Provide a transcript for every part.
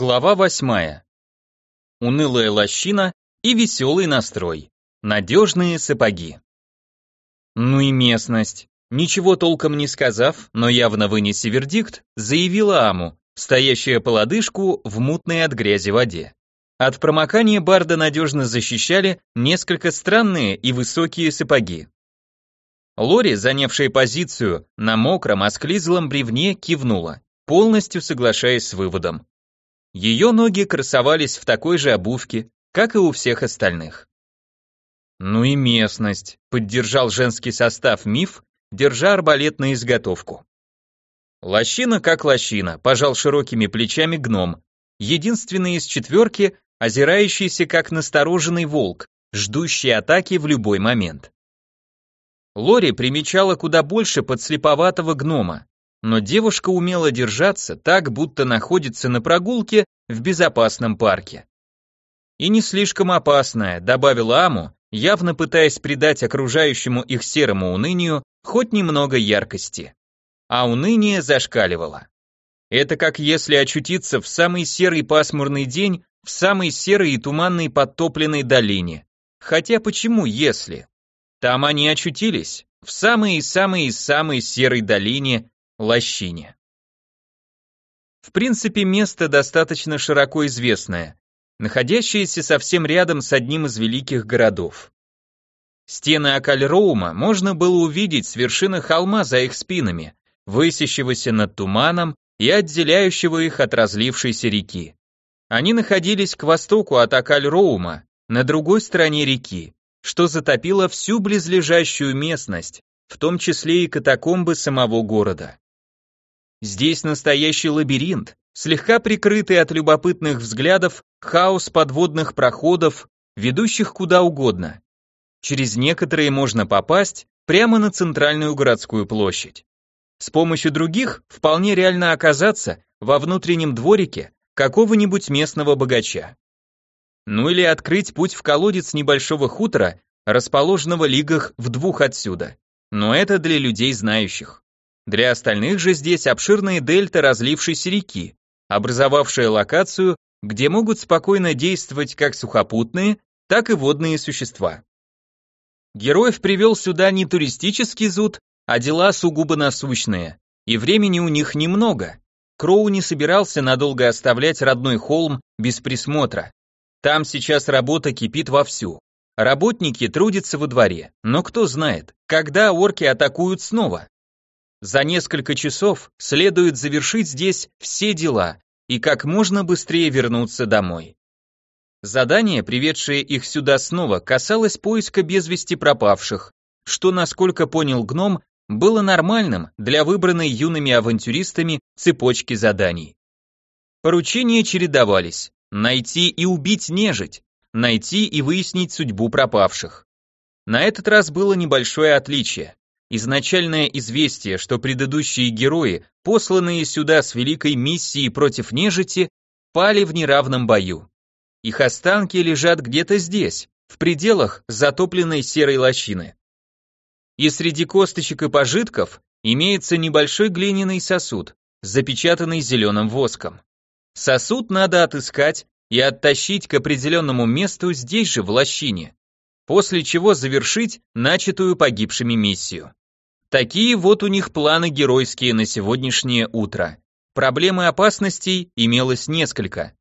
Глава восьмая. Унылая лощина и веселый настрой. Надежные сапоги. Ну и местность. Ничего толком не сказав, но явно вынеси вердикт, заявила Аму, стоящая по лодыжку в мутной от грязи воде. От промокания Барда надежно защищали несколько странные и высокие сапоги. Лори, занявшая позицию на мокром, осклизлом бревне, кивнула, полностью соглашаясь с выводом. Ее ноги красовались в такой же обувке, как и у всех остальных. Ну и местность, поддержал женский состав миф, держа арбалет на изготовку. Лощина как лощина, пожал широкими плечами гном, единственный из четверки, озирающийся как настороженный волк, ждущий атаки в любой момент. Лори примечала куда больше подслеповатого гнома, но девушка умела держаться так, будто находится на прогулке в безопасном парке. И не слишком опасная, добавила Аму, явно пытаясь придать окружающему их серому унынию хоть немного яркости. А уныние зашкаливало. Это как если очутиться в самый серый пасмурный день в самой серой и туманной подтопленной долине. Хотя почему если? Там они очутились, в самой-самой-самой серой долине, лощине. В принципе, место достаточно широко известное, находящееся совсем рядом с одним из великих городов. Стены Акальроума можно было увидеть с вершины холма за их спинами, высящегося над туманом и отделяющего их от разлившейся реки. Они находились к востоку от Акальроума, на другой стороне реки, что затопило всю близлежащую местность, в том числе и катакомбы самого города. Здесь настоящий лабиринт, слегка прикрытый от любопытных взглядов хаос подводных проходов, ведущих куда угодно. Через некоторые можно попасть прямо на центральную городскую площадь. С помощью других вполне реально оказаться во внутреннем дворике какого-нибудь местного богача. Ну или открыть путь в колодец небольшого хутора, расположенного лигах в двух отсюда. Но это для людей знающих. Для остальных же здесь обширные дельты разлившейся реки, образовавшая локацию, где могут спокойно действовать как сухопутные, так и водные существа. Героев привел сюда не туристический зуд, а дела сугубо насущные, и времени у них немного. Кроу не собирался надолго оставлять родной холм без присмотра. Там сейчас работа кипит вовсю. Работники трудятся во дворе, но кто знает, когда орки атакуют снова. За несколько часов следует завершить здесь все дела и как можно быстрее вернуться домой. Задание, приведшее их сюда снова, касалось поиска без вести пропавших, что, насколько понял гном, было нормальным для выбранной юными авантюристами цепочки заданий. Поручения чередовались – найти и убить нежить, найти и выяснить судьбу пропавших. На этот раз было небольшое отличие. Изначальное известие, что предыдущие герои, посланные сюда с великой миссией против нежити, пали в неравном бою. Их останки лежат где-то здесь, в пределах затопленной серой лощины. И среди косточек и пожитков имеется небольшой глиняный сосуд, запечатанный зеленым воском. Сосуд надо отыскать и оттащить к определенному месту здесь же, в лощине, после чего завершить начатую погибшими миссию. Такие вот у них планы геройские на сегодняшнее утро. Проблемы опасностей имелось несколько.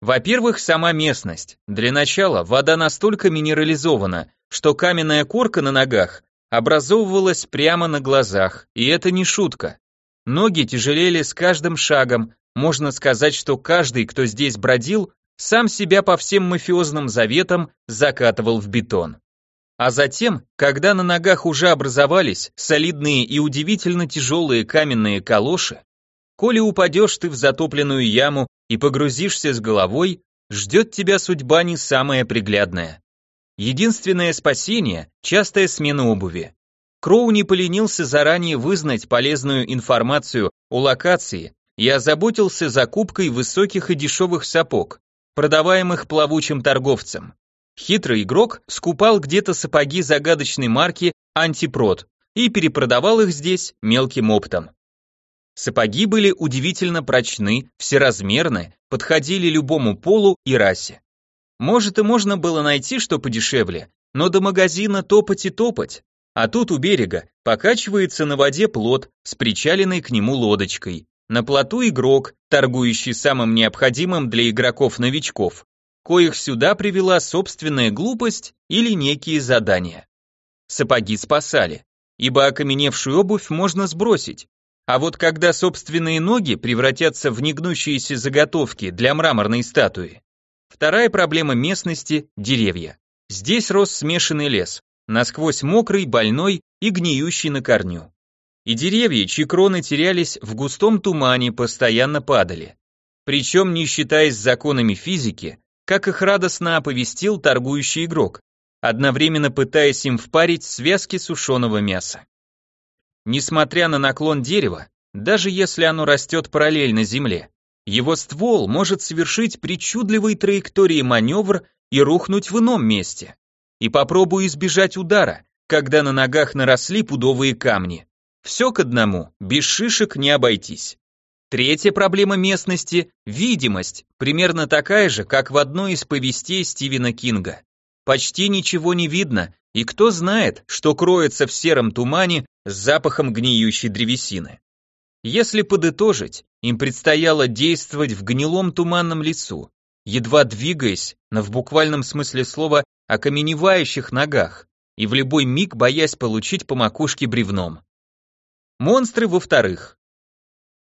Во-первых, сама местность. Для начала вода настолько минерализована, что каменная корка на ногах образовывалась прямо на глазах, и это не шутка. Ноги тяжелели с каждым шагом, можно сказать, что каждый, кто здесь бродил, сам себя по всем мафиозным заветам закатывал в бетон. А затем, когда на ногах уже образовались солидные и удивительно тяжелые каменные калоши, коли упадешь ты в затопленную яму и погрузишься с головой, ждет тебя судьба не самая приглядная. Единственное спасение – частая смена обуви. Кроу не поленился заранее вызнать полезную информацию о локации и озаботился закупкой высоких и дешевых сапог, продаваемых плавучим торговцем. Хитрый игрок скупал где-то сапоги загадочной марки «Антипрод» и перепродавал их здесь мелким оптом. Сапоги были удивительно прочны, всеразмерны, подходили любому полу и расе. Может и можно было найти что подешевле, но до магазина топать и топать. А тут у берега покачивается на воде плот с причаленной к нему лодочкой. На плоту игрок, торгующий самым необходимым для игроков-новичков, коих сюда привела собственная глупость или некие задания. Сапоги спасали, ибо окаменевшую обувь можно сбросить, а вот когда собственные ноги превратятся в негнущиеся заготовки для мраморной статуи. Вторая проблема местности – деревья. Здесь рос смешанный лес, насквозь мокрый, больной и гниющий на корню. И деревья, чьи кроны терялись в густом тумане, постоянно падали. Причем, не считаясь законами физики, как их радостно оповестил торгующий игрок, одновременно пытаясь им впарить связки сушеного мяса. Несмотря на наклон дерева, даже если оно растет параллельно земле, его ствол может совершить причудливый траектории маневр и рухнуть в ином месте. И попробуй избежать удара, когда на ногах наросли пудовые камни. Все к одному, без шишек не обойтись. Третья проблема местности – видимость, примерно такая же, как в одной из повестей Стивена Кинга. Почти ничего не видно, и кто знает, что кроется в сером тумане с запахом гниющей древесины. Если подытожить, им предстояло действовать в гнилом туманном лесу, едва двигаясь, но в буквальном смысле слова окаменевающих ногах, и в любой миг боясь получить по макушке бревном. Монстры во-вторых.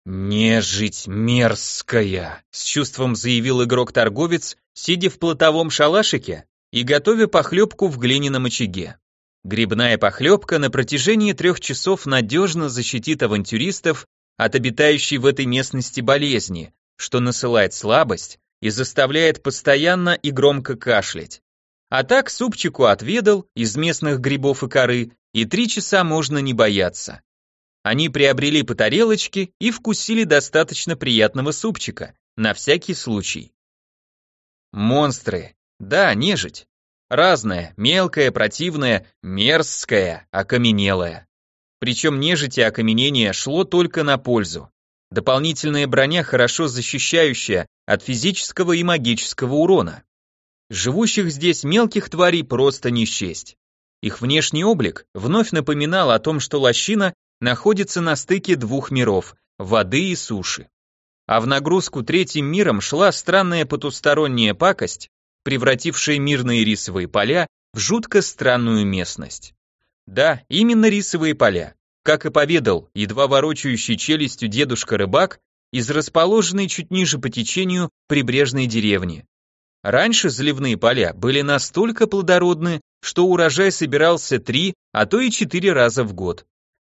«Нежить мерзкая», — с чувством заявил игрок-торговец, сидя в плотовом шалашике и готовя похлебку в глиняном очаге. Грибная похлебка на протяжении трех часов надежно защитит авантюристов от обитающей в этой местности болезни, что насылает слабость и заставляет постоянно и громко кашлять. А так супчику отведал из местных грибов и коры, и три часа можно не бояться. Они приобрели по тарелочке и вкусили достаточно приятного супчика, на всякий случай. Монстры. Да, нежить. Разная, мелкая, противная, мерзкая, окаменелая. Причем нежить и окаменение шло только на пользу. Дополнительная броня хорошо защищающая от физического и магического урона. Живущих здесь мелких тварей просто не счесть. Их внешний облик вновь напоминал о том, что лощина находится на стыке двух миров – воды и суши. А в нагрузку третьим миром шла странная потусторонняя пакость, превратившая мирные рисовые поля в жутко странную местность. Да, именно рисовые поля. Как и поведал, едва ворочающий челюстью дедушка-рыбак из расположенной чуть ниже по течению прибрежной деревни. Раньше заливные поля были настолько плодородны, что урожай собирался три, а то и четыре раза в год.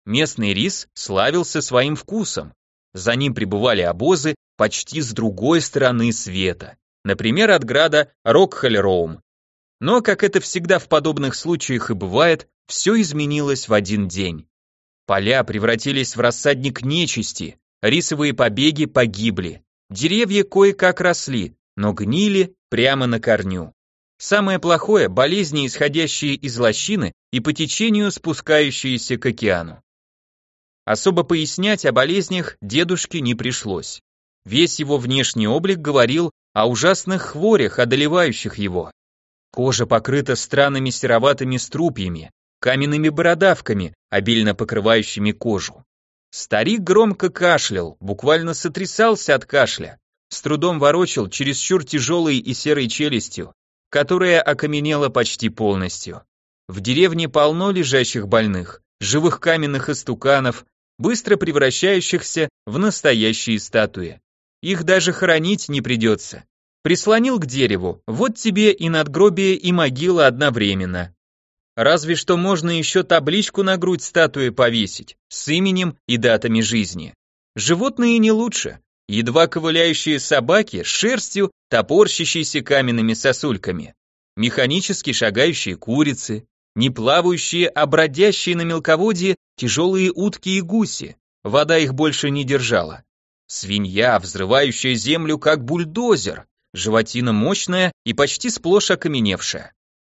Местный рис славился своим вкусом. За ним прибывали обозы почти с другой стороны света например, от града Рокхольроум. Но, как это всегда в подобных случаях и бывает, все изменилось в один день. Поля превратились в рассадник нечисти, рисовые побеги погибли, деревья кое-как росли, но гнили прямо на корню. Самое плохое – болезни, исходящие из лощины и по течению спускающиеся к океану. Особо пояснять о болезнях дедушке не пришлось. Весь его внешний облик говорил о ужасных хворях, одолевающих его. Кожа покрыта странными сероватыми струпьями, каменными бородавками, обильно покрывающими кожу. Старик громко кашлял, буквально сотрясался от кашля, с трудом ворочал чересчур тяжелой и серой челюстью, которая окаменела почти полностью. В деревне полно лежащих больных, живых каменных истуканов, быстро превращающихся в настоящие статуи. Их даже хоронить не придется. Прислонил к дереву, вот тебе и надгробие, и могила одновременно. Разве что можно еще табличку на грудь статуи повесить, с именем и датами жизни. Животные не лучше. Едва ковыляющие собаки с шерстью, топорщащиеся каменными сосульками. Механически шагающие курицы, не плавающие, а бродящие на мелководье тяжелые утки и гуси. Вода их больше не держала. Свинья, взрывающая землю как бульдозер, животина мощная и почти сплошь окаменевшая.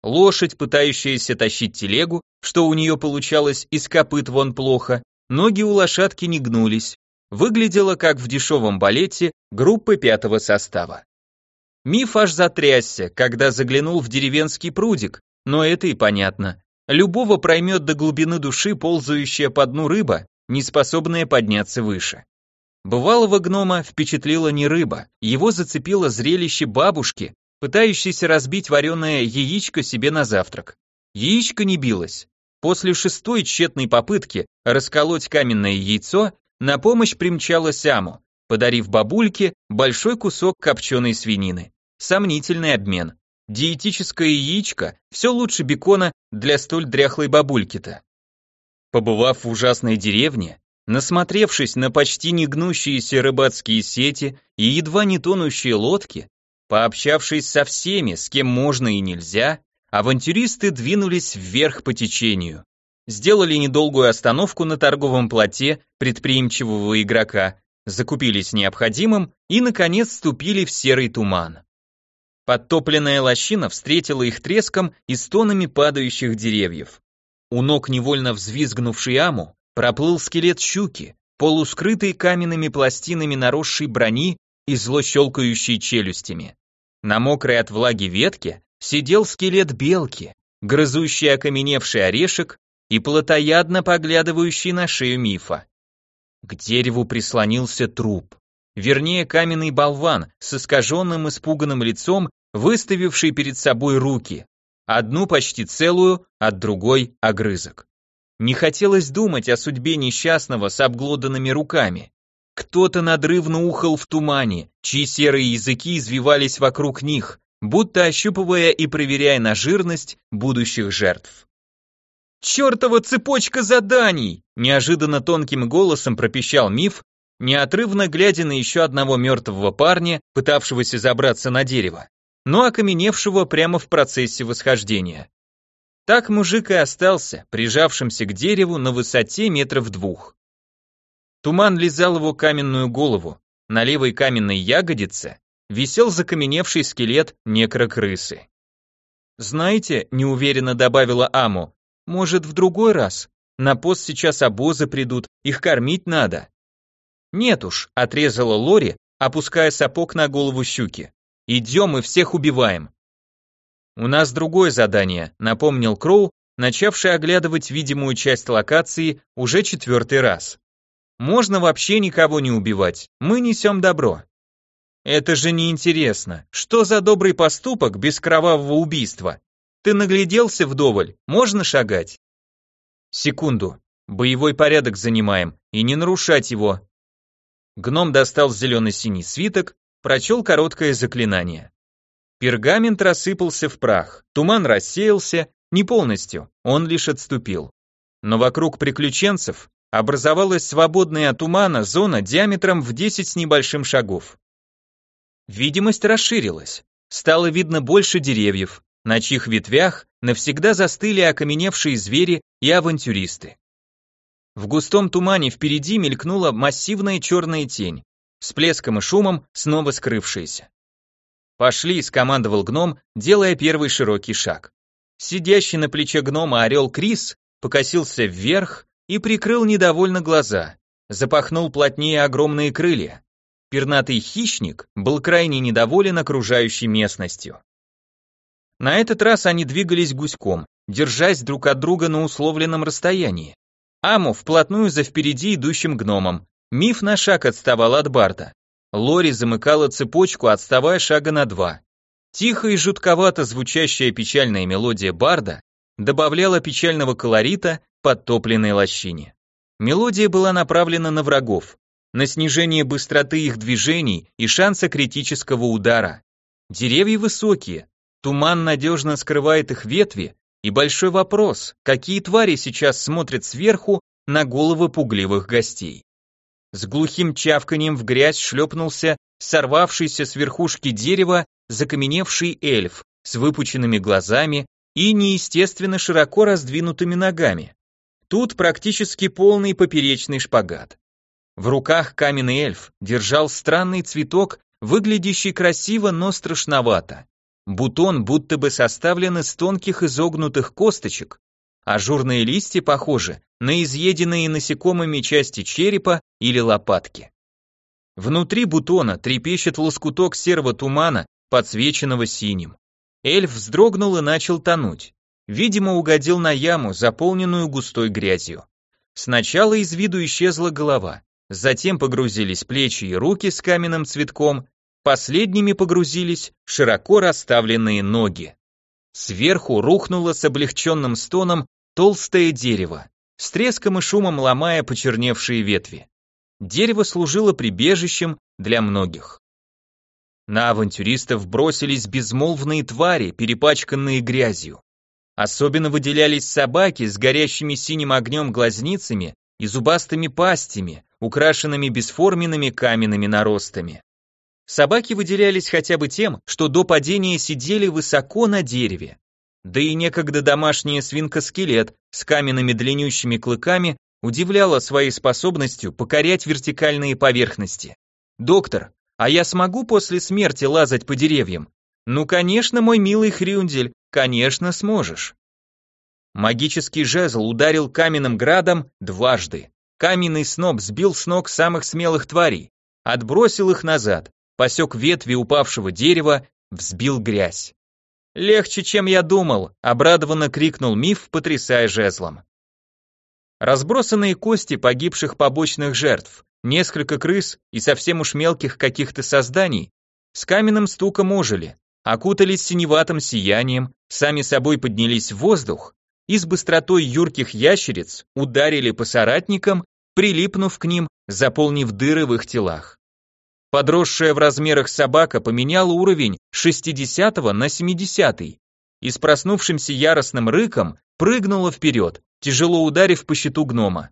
Лошадь, пытающаяся тащить телегу, что у нее получалось из копыт вон плохо, ноги у лошадки не гнулись, выглядела как в дешевом балете группы пятого состава. Миф аж затрясся, когда заглянул в деревенский прудик, но это и понятно. Любого проймет до глубины души ползающая по дну рыба, не способная подняться выше. Бывалого гнома впечатлила не рыба, его зацепило зрелище бабушки, пытающейся разбить вареное яичко себе на завтрак. Яичко не билось. После шестой тщетной попытки расколоть каменное яйцо, на помощь примчалась Аму, подарив бабульке большой кусок копченой свинины. Сомнительный обмен. Диетическое яичко все лучше бекона для столь дряхлой бабульки-то. Побывав в ужасной деревне, насмотревшись на почти не гнущиеся рыбацкие сети и едва не тонущие лодки, пообщавшись со всеми, с кем можно и нельзя, авантюристы двинулись вверх по течению. Сделали недолгую остановку на торговом плоте предприимчивого игрока, закупились необходимым и, наконец, вступили в серый туман. Подтопленная лощина встретила их треском и стонами падающих деревьев. У ног невольно взвизгнувший аму проплыл скелет щуки, полускрытый каменными пластинами наросшей брони и зло щелкающей челюстями. На мокрой от влаги ветке сидел скелет белки, грызущий окаменевший орешек и плотоядно поглядывающий на шею мифа. К дереву прислонился труп вернее каменный болван с искаженным испуганным лицом, выставивший перед собой руки, одну почти целую, от другой огрызок. Не хотелось думать о судьбе несчастного с обглоданными руками. Кто-то надрывно ухал в тумане, чьи серые языки извивались вокруг них, будто ощупывая и проверяя на жирность будущих жертв. «Чертова цепочка заданий!» Неожиданно тонким голосом пропищал миф, неотрывно глядя на еще одного мертвого парня, пытавшегося забраться на дерево, но окаменевшего прямо в процессе восхождения. Так мужик и остался, прижавшимся к дереву на высоте метров двух. Туман лизал его каменную голову, на левой каменной ягодице висел закаменевший скелет некрокрысы. «Знаете», — неуверенно добавила Аму, — «может, в другой раз? На пост сейчас обозы придут, их кормить надо». «Нет уж», — отрезала Лори, опуская сапог на голову щуки. «Идем и всех убиваем». «У нас другое задание», — напомнил Кроу, начавший оглядывать видимую часть локации уже четвертый раз. «Можно вообще никого не убивать, мы несем добро». «Это же неинтересно. Что за добрый поступок без кровавого убийства? Ты нагляделся вдоволь, можно шагать?» «Секунду. Боевой порядок занимаем, и не нарушать его. Гном достал зелено-синий свиток, прочел короткое заклинание. Пергамент рассыпался в прах, туман рассеялся, не полностью, он лишь отступил. Но вокруг приключенцев образовалась свободная от тумана зона диаметром в 10 с небольшим шагов. Видимость расширилась, стало видно больше деревьев, на чьих ветвях навсегда застыли окаменевшие звери и авантюристы. В густом тумане впереди мелькнула массивная черная тень, с плеском и шумом снова скрывшаяся. «Пошли», — скомандовал гном, делая первый широкий шаг. Сидящий на плече гнома орел Крис покосился вверх и прикрыл недовольно глаза, запахнул плотнее огромные крылья. Пернатый хищник был крайне недоволен окружающей местностью. На этот раз они двигались гуськом, держась друг от друга на условленном расстоянии. Аму вплотную за впереди идущим гномом. Миф на шаг отставал от Барта. Лори замыкала цепочку, отставая шага на два. Тихо и жутковато звучащая печальная мелодия Барда добавляла печального колорита подтопленной лощине. Мелодия была направлена на врагов, на снижение быстроты их движений и шанса критического удара. Деревья высокие, туман надежно скрывает их ветви, и большой вопрос, какие твари сейчас смотрят сверху на головы пугливых гостей. С глухим чавканием в грязь шлепнулся сорвавшийся с верхушки дерева закаменевший эльф с выпученными глазами и неестественно широко раздвинутыми ногами. Тут практически полный поперечный шпагат. В руках каменный эльф держал странный цветок, выглядящий красиво, но страшновато. Бутон будто бы составлен из тонких изогнутых косточек, ажурные листья похожи на изъеденные насекомыми части черепа или лопатки. Внутри бутона трепещет лоскуток серого тумана, подсвеченного синим. Эльф вздрогнул и начал тонуть. Видимо, угодил на яму, заполненную густой грязью. Сначала из виду исчезла голова, затем погрузились плечи и руки с каменным цветком, последними погрузились широко расставленные ноги. Сверху рухнуло с облегченным стоном толстое дерево, с треском и шумом ломая почерневшие ветви. Дерево служило прибежищем для многих. На авантюристов бросились безмолвные твари, перепачканные грязью. Особенно выделялись собаки с горящими синим огнем глазницами и зубастыми пастями, украшенными бесформенными каменными наростами. Собаки выделялись хотя бы тем, что до падения сидели высоко на дереве. Да и некогда домашняя свинка-скелет с каменными длиннющими клыками удивляла своей способностью покорять вертикальные поверхности. «Доктор, а я смогу после смерти лазать по деревьям?» «Ну, конечно, мой милый Хрюндель, конечно сможешь». Магический жезл ударил каменным градом дважды. Каменный сноп сбил с ног самых смелых тварей, отбросил их назад, посек ветви упавшего дерева, взбил грязь. «Легче, чем я думал», — обрадованно крикнул миф, потрясая жезлом. Разбросанные кости погибших побочных жертв, несколько крыс и совсем уж мелких каких-то созданий с каменным стуком ожили, окутались синеватым сиянием, сами собой поднялись в воздух и с быстротой юрких ящериц ударили по соратникам, прилипнув к ним, заполнив дыры в их телах. Подросшая в размерах собака поменяла уровень с 60 на 70 и с проснувшимся яростным рыком прыгнула вперед, тяжело ударив по щиту гнома.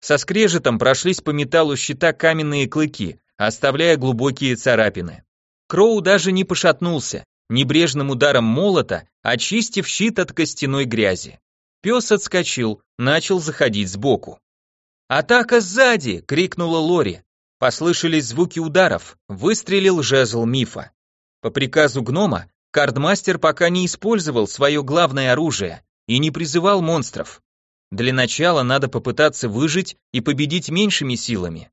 Со скрежетом прошлись по металлу щита каменные клыки, оставляя глубокие царапины. Кроу даже не пошатнулся, небрежным ударом молота очистив щит от костяной грязи. Пес отскочил, начал заходить сбоку. «Атака сзади!» — крикнула Лори. Послышались звуки ударов, выстрелил жезл мифа. По приказу гнома, кардмастер пока не использовал свое главное оружие и не призывал монстров. Для начала надо попытаться выжить и победить меньшими силами.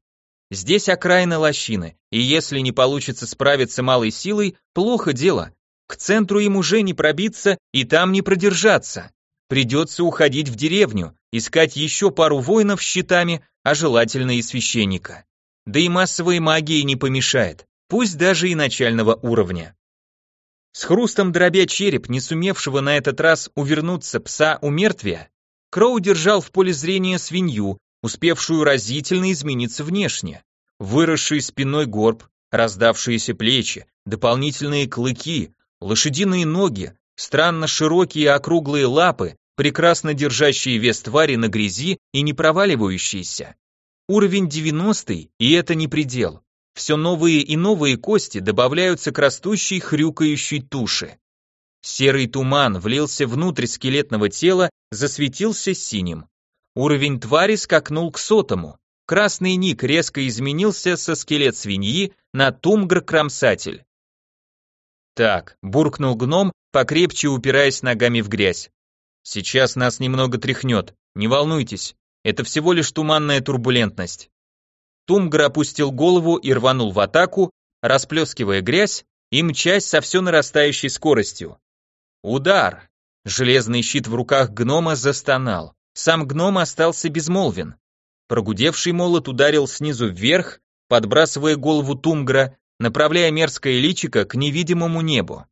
Здесь окраина лощины, и если не получится справиться малой силой, плохо дело. К центру им уже не пробиться и там не продержаться. Придется уходить в деревню, искать еще пару воинов с щитами, а желательно и священника. Да и массовой магии не помешает, пусть даже и начального уровня. С хрустом дробя череп, не сумевшего на этот раз увернуться пса у мертвия, Кроу держал в поле зрения свинью, успевшую разительно измениться внешне. Выросший спиной горб, раздавшиеся плечи, дополнительные клыки, лошадиные ноги, Странно широкие округлые лапы, прекрасно держащие вес твари на грязи и не проваливающиеся. Уровень 90 и это не предел. Все новые и новые кости добавляются к растущей хрюкающей туше. Серый туман влился внутрь скелетного тела, засветился синим. Уровень твари скакнул к сотому. Красный ник резко изменился со скелет свиньи на тумгр-кромсатель. Так, буркнул гном, покрепче упираясь ногами в грязь. Сейчас нас немного тряхнет, не волнуйтесь, это всего лишь туманная турбулентность. Тумгр опустил голову и рванул в атаку, расплескивая грязь и мчась со все нарастающей скоростью. Удар! Железный щит в руках гнома застонал. Сам гном остался безмолвен. Прогудевший молот ударил снизу вверх, подбрасывая голову Тумгра, направляя мерзкое личико к невидимому небу.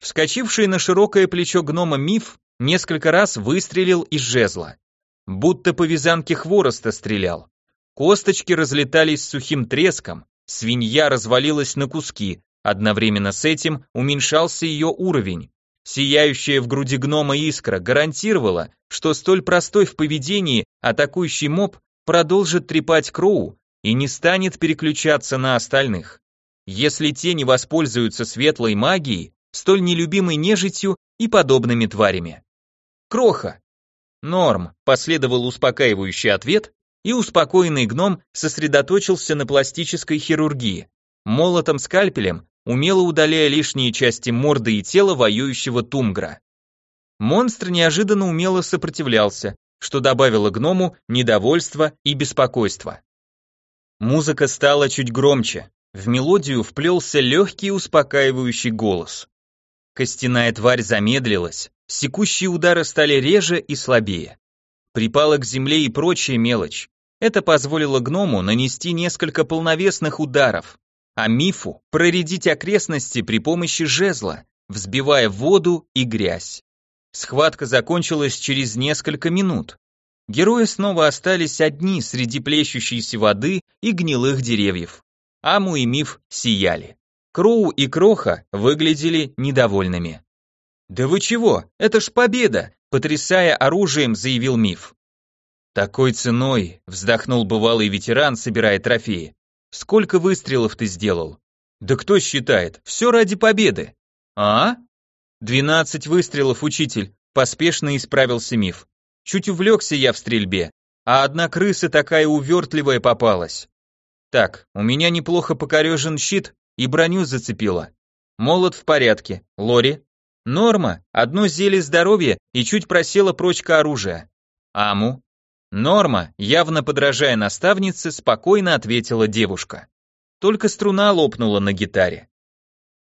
Вскочивший на широкое плечо гнома Миф несколько раз выстрелил из жезла. Будто по вязанке хвороста стрелял. Косточки разлетались с сухим треском, свинья развалилась на куски, одновременно с этим уменьшался ее уровень. Сияющая в груди гнома искра гарантировала, что столь простой в поведении атакующий моб продолжит трепать Кроу и не станет переключаться на остальных. Если те не воспользуются светлой магией, столь нелюбимой нежитью и подобными тварями. Кроха. Норм, последовал успокаивающий ответ, и успокоенный гном сосредоточился на пластической хирургии, молотом-скальпелем, умело удаляя лишние части морды и тела воюющего тумгра. Монстр неожиданно умело сопротивлялся, что добавило гному недовольства и беспокойства. Музыка стала чуть громче. В мелодию вплелся легкий успокаивающий голос. Костяная тварь замедлилась, секущие удары стали реже и слабее. Припала к земле и прочая мелочь. Это позволило гному нанести несколько полновесных ударов, а мифу проредить окрестности при помощи жезла, взбивая воду и грязь. Схватка закончилась через несколько минут. Герои снова остались одни среди плещущейся воды и гнилых деревьев. Аму и Миф сияли. Кроу и Кроха выглядели недовольными. «Да вы чего? Это ж победа!» потрясая оружием, заявил Миф. «Такой ценой», — вздохнул бывалый ветеран, собирая трофеи. «Сколько выстрелов ты сделал?» «Да кто считает? Все ради победы». «А?» «Двенадцать выстрелов, учитель», — поспешно исправился Миф. Чуть увлекся я в стрельбе, а одна крыса такая увертливая попалась. Так, у меня неплохо покорежен щит и броню зацепила. Молот в порядке. Лори? Норма, одно зелье здоровья и чуть просела прочка оружия. Аму? Норма, явно подражая наставнице, спокойно ответила девушка. Только струна лопнула на гитаре.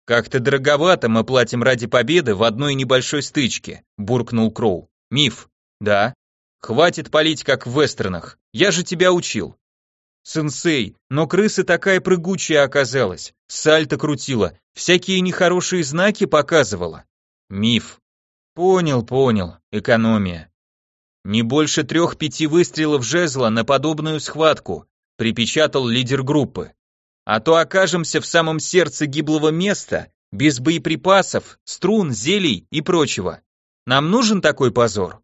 «Как-то дороговато мы платим ради победы в одной небольшой стычке», буркнул Кроу. «Миф, да. Хватит палить, как в вестернах. Я же тебя учил. Сенсей, но крыса такая прыгучая оказалась. Сальто крутила, всякие нехорошие знаки показывала. Миф. Понял, понял. Экономия. Не больше трех-пяти выстрелов жезла на подобную схватку, припечатал лидер группы. А то окажемся в самом сердце гиблого места, без боеприпасов, струн, зелий и прочего. Нам нужен такой позор?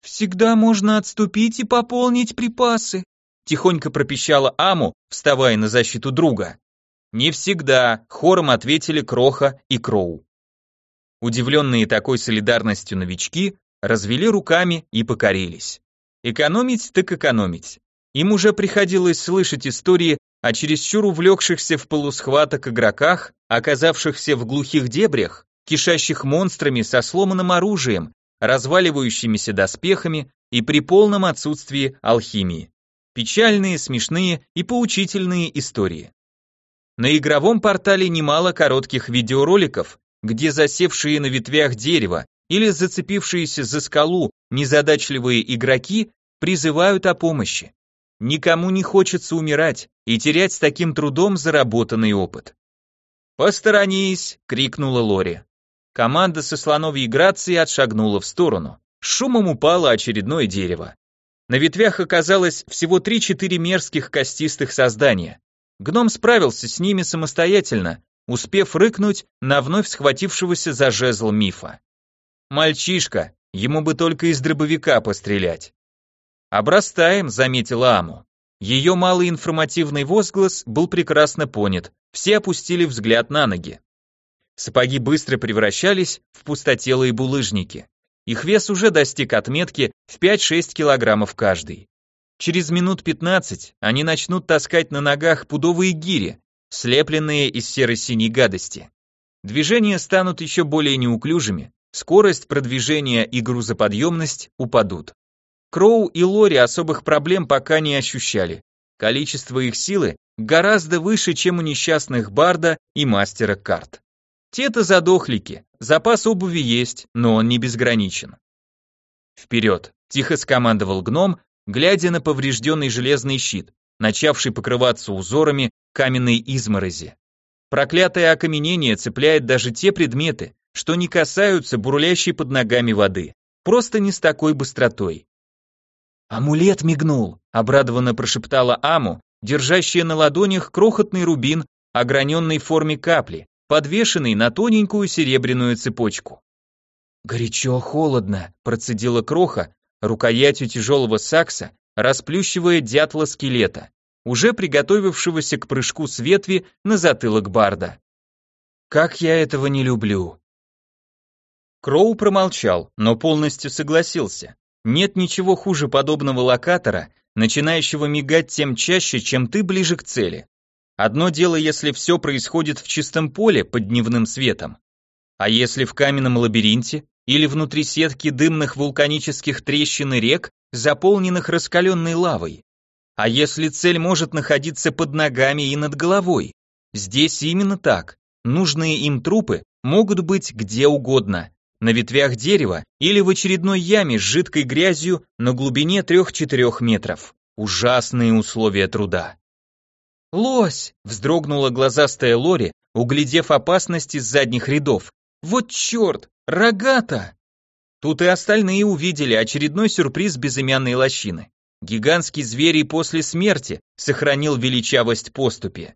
«Всегда можно отступить и пополнить припасы», тихонько пропищала Аму, вставая на защиту друга. «Не всегда», — хором ответили Кроха и Кроу. Удивленные такой солидарностью новички развели руками и покорились. Экономить так экономить. Им уже приходилось слышать истории о чересчур увлекшихся в полусхваток игроках, оказавшихся в глухих дебрях, кишащих монстрами со сломанным оружием, разваливающимися доспехами и при полном отсутствии алхимии. Печальные, смешные и поучительные истории. На игровом портале немало коротких видеороликов, где засевшие на ветвях дерева или зацепившиеся за скалу незадачливые игроки призывают о помощи. Никому не хочется умирать и терять с таким трудом заработанный опыт. «Посторонись!» — крикнула Лори. Команда со слоновьей грацией отшагнула в сторону. Шумом упало очередное дерево. На ветвях оказалось всего 3-4 мерзких костистых создания. Гном справился с ними самостоятельно, успев рыкнуть на вновь схватившегося за жезл мифа. «Мальчишка, ему бы только из дробовика пострелять». «Обрастаем», — заметила Аму. Ее малый информативный возглас был прекрасно понят, все опустили взгляд на ноги. Сапоги быстро превращались в пустотелые булыжники. Их вес уже достиг отметки в 5-6 килограммов каждый. Через минут 15 они начнут таскать на ногах пудовые гири, слепленные из серо-синей гадости. Движения станут еще более неуклюжими, скорость продвижения и грузоподъемность упадут. Кроу и Лори особых проблем пока не ощущали. Количество их силы гораздо выше, чем у несчастных Барда и Мастера карт. Те-то задохлики, запас обуви есть, но он не безграничен. Вперед, тихо скомандовал гном, глядя на поврежденный железный щит, начавший покрываться узорами каменной изморози. Проклятое окаменение цепляет даже те предметы, что не касаются бурлящей под ногами воды, просто не с такой быстротой. «Амулет мигнул», — обрадованно прошептала Аму, держащая на ладонях крохотный рубин, ограненный в форме капли, подвешенный на тоненькую серебряную цепочку. «Горячо-холодно», — процедила кроха, рукоятью тяжелого сакса, расплющивая дятла скелета, уже приготовившегося к прыжку с ветви на затылок барда. «Как я этого не люблю!» Кроу промолчал, но полностью согласился. Нет ничего хуже подобного локатора, начинающего мигать тем чаще, чем ты ближе к цели. Одно дело, если все происходит в чистом поле под дневным светом. А если в каменном лабиринте или внутри сетки дымных вулканических трещин и рек, заполненных раскаленной лавой? А если цель может находиться под ногами и над головой? Здесь именно так. Нужные им трупы могут быть где угодно. На ветвях дерева или в очередной яме с жидкой грязью на глубине 3-4 метров. Ужасные условия труда. «Лось!» — вздрогнула глазастая Лори, углядев опасности с задних рядов. «Вот черт! Рогата!» Тут и остальные увидели очередной сюрприз безымянной лощины. Гигантский зверь и после смерти сохранил величавость поступи.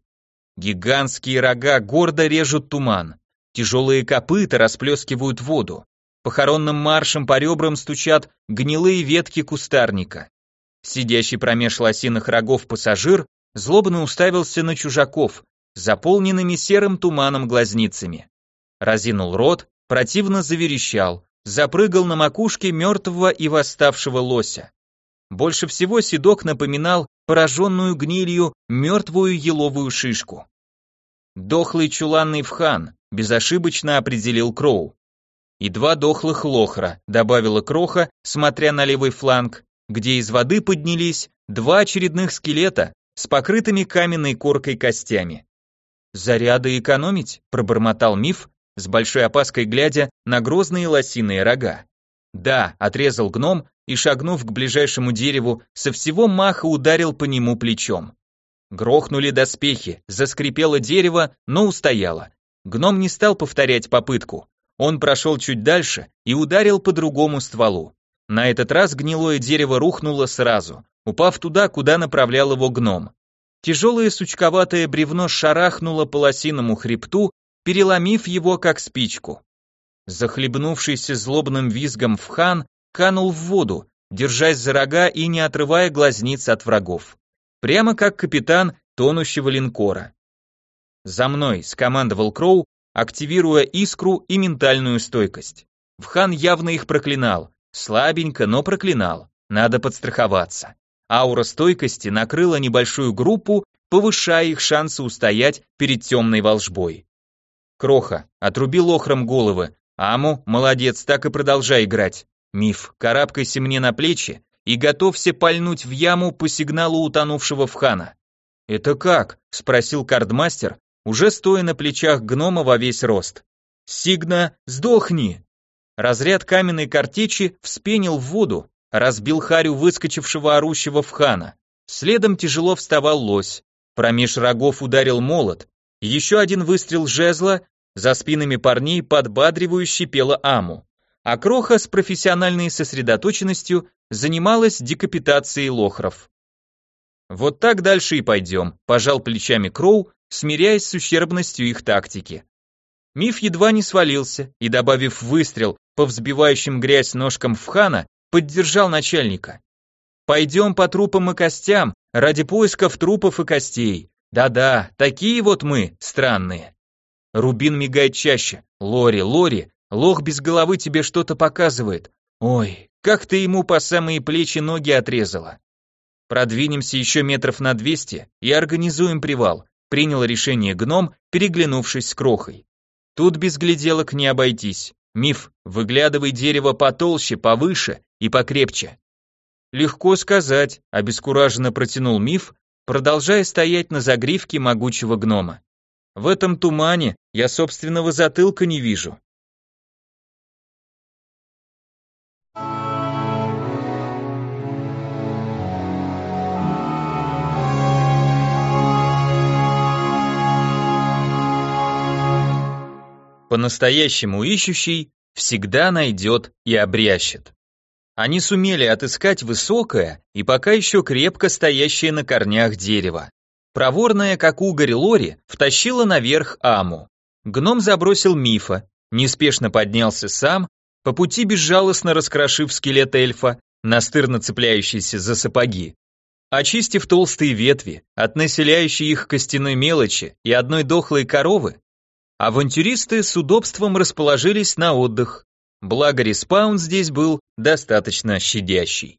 Гигантские рога гордо режут туман. Тяжелые копыта расплескивают воду. Похоронным маршем по ребрам стучат гнилые ветки кустарника. Сидящий промеж лосиных рогов пассажир злобно уставился на чужаков, заполненными серым туманом глазницами. Разинул рот, противно заверещал, запрыгал на макушке мертвого и восставшего лося. Больше всего седок напоминал пораженную гнилью мертвую еловую шишку. Дохлый чуланный вхан безошибочно определил Кроу. И два дохлых лохра, добавила Кроха, смотря на левый фланг, где из воды поднялись два очередных скелета с покрытыми каменной коркой костями. «Заряды экономить?» – пробормотал миф, с большой опаской глядя на грозные лосиные рога. «Да», – отрезал гном и, шагнув к ближайшему дереву, со всего маха ударил по нему плечом. Грохнули доспехи, заскрипело дерево, но устояло. Гном не стал повторять попытку. Он прошел чуть дальше и ударил по другому стволу. На этот раз гнилое дерево рухнуло сразу, упав туда, куда направлял его гном. Тяжелое сучковатое бревно шарахнуло по лосиному хребту, переломив его как спичку. Захлебнувшийся злобным визгом в хан канул в воду, держась за рога и не отрывая глазниц от врагов. Прямо как капитан тонущего линкора. «За мной!» — скомандовал Кроу, активируя искру и ментальную стойкость. Вхан явно их проклинал, слабенько, но проклинал, надо подстраховаться. Аура стойкости накрыла небольшую группу, повышая их шансы устоять перед темной волжбой. Кроха, отруби лохром головы. Аму, молодец, так и продолжай играть. Миф, карабкайся мне на плечи и готовься пальнуть в яму по сигналу утонувшего в хана. Это как? спросил кардмастер, уже стоя на плечах гнома во весь рост. Сигна, сдохни! Разряд каменной картечи вспенил в воду, разбил харю выскочившего орущего в хана. Следом тяжело вставал лось. Промеж рогов ударил молот. Еще один выстрел жезла, за спинами парней подбадривающе пела Аму. А Кроха с профессиональной сосредоточенностью занималась декапитацией лохров. Вот так дальше и пойдем, пожал плечами Кроу, смиряясь с ущербностью их тактики. Миф едва не свалился и, добавив выстрел по взбивающим грязь ножкам в хана, поддержал начальника. Пойдем по трупам и костям, ради поисков трупов и костей. Да-да, такие вот мы, странные. Рубин мигает чаще. Лори, Лори, лох без головы тебе что-то показывает. Ой, как ты ему по самые плечи ноги отрезала. Продвинемся еще метров на двести и организуем привал, принял решение гном, переглянувшись с крохой. Тут без гляделок не обойтись. Миф, выглядывай дерево потолще, повыше и покрепче. Легко сказать, обескураженно протянул Миф, продолжая стоять на загривке могучего гнома. В этом тумане я собственного затылка не вижу. По-настоящему ищущий всегда найдет и обрящет. Они сумели отыскать высокое и пока еще крепко стоящее на корнях дерево. Проворная, как угорь Лори, втащила наверх Аму. Гном забросил мифа, неспешно поднялся сам, по пути безжалостно раскрошив скелет эльфа, настырно цепляющийся за сапоги. Очистив толстые ветви от населяющей их костяной мелочи и одной дохлой коровы, авантюристы с удобством расположились на отдых, благо респаун здесь был достаточно щадящий.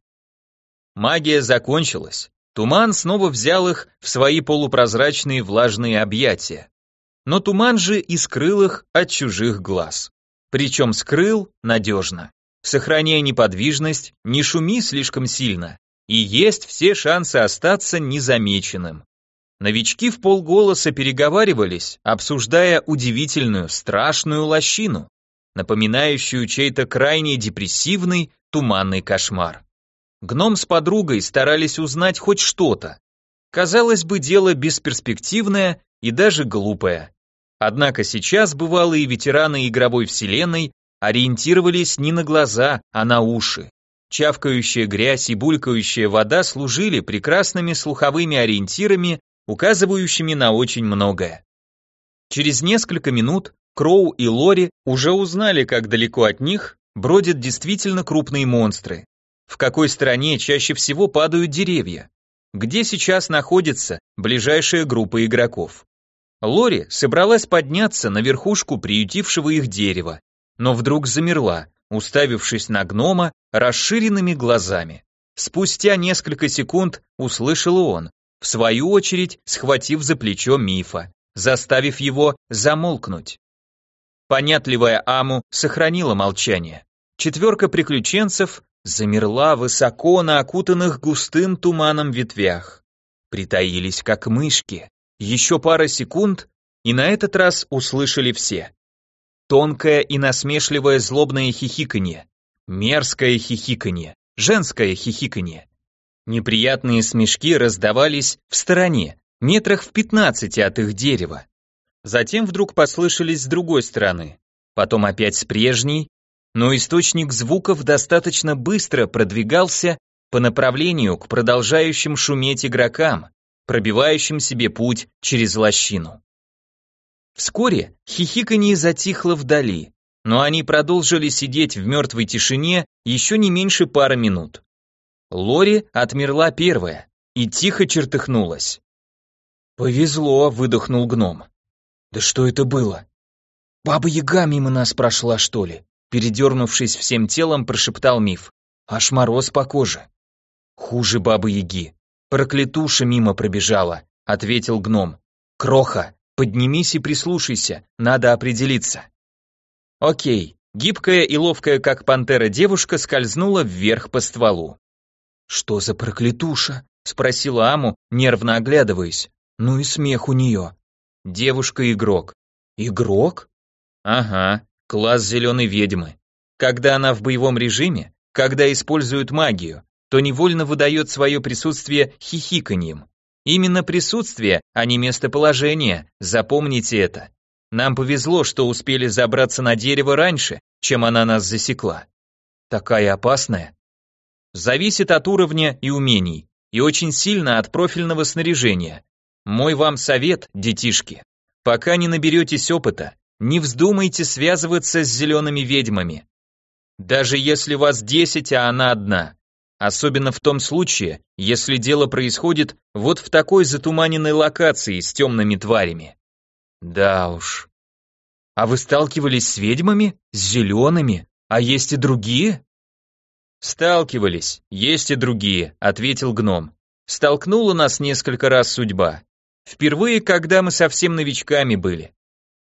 Магия закончилась, туман снова взял их в свои полупрозрачные влажные объятия. Но туман же и скрыл их от чужих глаз. Причем скрыл надежно. Сохраняя неподвижность, не шуми слишком сильно. и есть все шансы остаться незамеченным. Новички в полголоса переговаривались, обсуждая удивительную, страшную лощину, напоминающую чей-то крайне депрессивный, туманный кошмар. Гном с подругой старались узнать хоть что-то. Казалось бы, дело бесперспективное и даже глупое. Однако сейчас бывалые ветераны игровой вселенной ориентировались не на глаза, а на уши. Чавкающая грязь и булькающая вода служили прекрасными слуховыми ориентирами указывающими на очень многое. Через несколько минут Кроу и Лори уже узнали, как далеко от них бродят действительно крупные монстры, в какой стране чаще всего падают деревья, где сейчас находится ближайшая группа игроков. Лори собралась подняться на верхушку приютившего их дерева, но вдруг замерла, уставившись на гнома расширенными глазами. Спустя несколько секунд услышал он, в свою очередь схватив за плечо мифа, заставив его замолкнуть. Понятливая Аму сохранила молчание. Четверка приключенцев замерла высоко на окутанных густым туманом ветвях. Притаились как мышки. Еще пара секунд, и на этот раз услышали все. Тонкое и насмешливое злобное хихиканье, мерзкое хихиканье, женское хихиканье. Неприятные смешки раздавались в стороне, метрах в пятнадцати от их дерева. Затем вдруг послышались с другой стороны, потом опять с прежней, но источник звуков достаточно быстро продвигался по направлению к продолжающим шуметь игрокам, пробивающим себе путь через лощину. Вскоре хихиканье затихло вдали, но они продолжили сидеть в мертвой тишине еще не меньше пары минут. Лори отмерла первая и тихо чертыхнулась. «Повезло», — выдохнул гном. «Да что это было?» «Баба-яга мимо нас прошла, что ли?» Передернувшись всем телом, прошептал миф. «Аж мороз по коже». «Хуже бабы-яги. Проклятуша мимо пробежала», — ответил гном. «Кроха, поднимись и прислушайся, надо определиться». Окей, гибкая и ловкая, как пантера девушка, скользнула вверх по стволу. «Что за проклятуша?» — спросила Аму, нервно оглядываясь. «Ну и смех у нее». «Девушка-игрок». «Игрок?» «Ага, класс зеленой ведьмы. Когда она в боевом режиме, когда использует магию, то невольно выдает свое присутствие хихиканьем. Именно присутствие, а не местоположение, запомните это. Нам повезло, что успели забраться на дерево раньше, чем она нас засекла. Такая опасная, зависит от уровня и умений, и очень сильно от профильного снаряжения. Мой вам совет, детишки, пока не наберетесь опыта, не вздумайте связываться с зелеными ведьмами. Даже если вас десять, а она одна. Особенно в том случае, если дело происходит вот в такой затуманенной локации с темными тварями. Да уж. А вы сталкивались с ведьмами? С зелеными? А есть и другие? «Сталкивались, есть и другие», — ответил гном. «Столкнула нас несколько раз судьба. Впервые, когда мы совсем новичками были.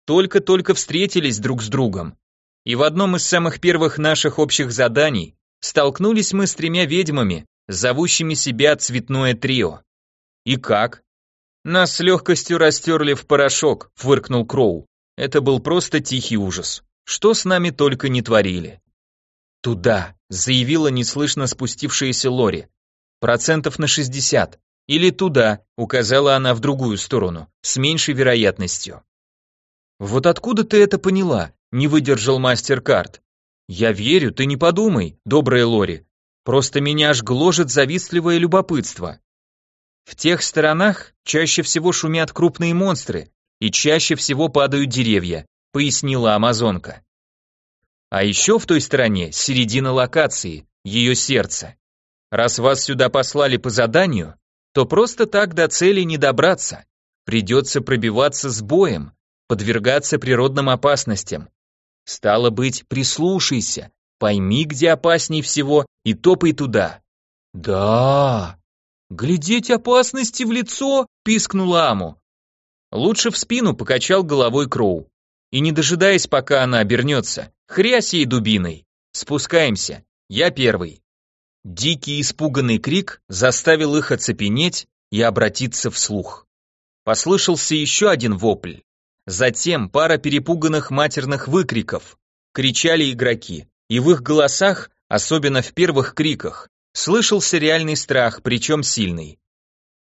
Только-только встретились друг с другом. И в одном из самых первых наших общих заданий столкнулись мы с тремя ведьмами, зовущими себя Цветное Трио. И как? Нас с легкостью растерли в порошок, фыркнул Кроу. Это был просто тихий ужас. Что с нами только не творили. Туда, заявила неслышно спустившаяся Лори. Процентов на 60. Или туда, указала она в другую сторону, с меньшей вероятностью. Вот откуда ты это поняла? Не выдержал мастер-карт. Я верю, ты не подумай, добрая Лори. Просто меня аж гложет завистливое любопытство. В тех сторонах чаще всего шумят крупные монстры, и чаще всего падают деревья, пояснила амазонка. А еще в той стороне середина локации, ее сердце. Раз вас сюда послали по заданию, то просто так до цели не добраться. Придется пробиваться с боем, подвергаться природным опасностям. Стало быть, прислушайся, пойми, где опасней всего, и топай туда. Да, глядеть опасности в лицо, пискнула Аму. Лучше в спину покачал головой Кроу. И не дожидаясь, пока она обернется, хрясь ей дубиной. Спускаемся. Я первый. Дикий испуганный крик заставил их оцепенеть и обратиться вслух. Послышался еще один вопль. Затем пара перепуганных матерных выкриков. Кричали игроки, и в их голосах, особенно в первых криках, слышался реальный страх, причем сильный.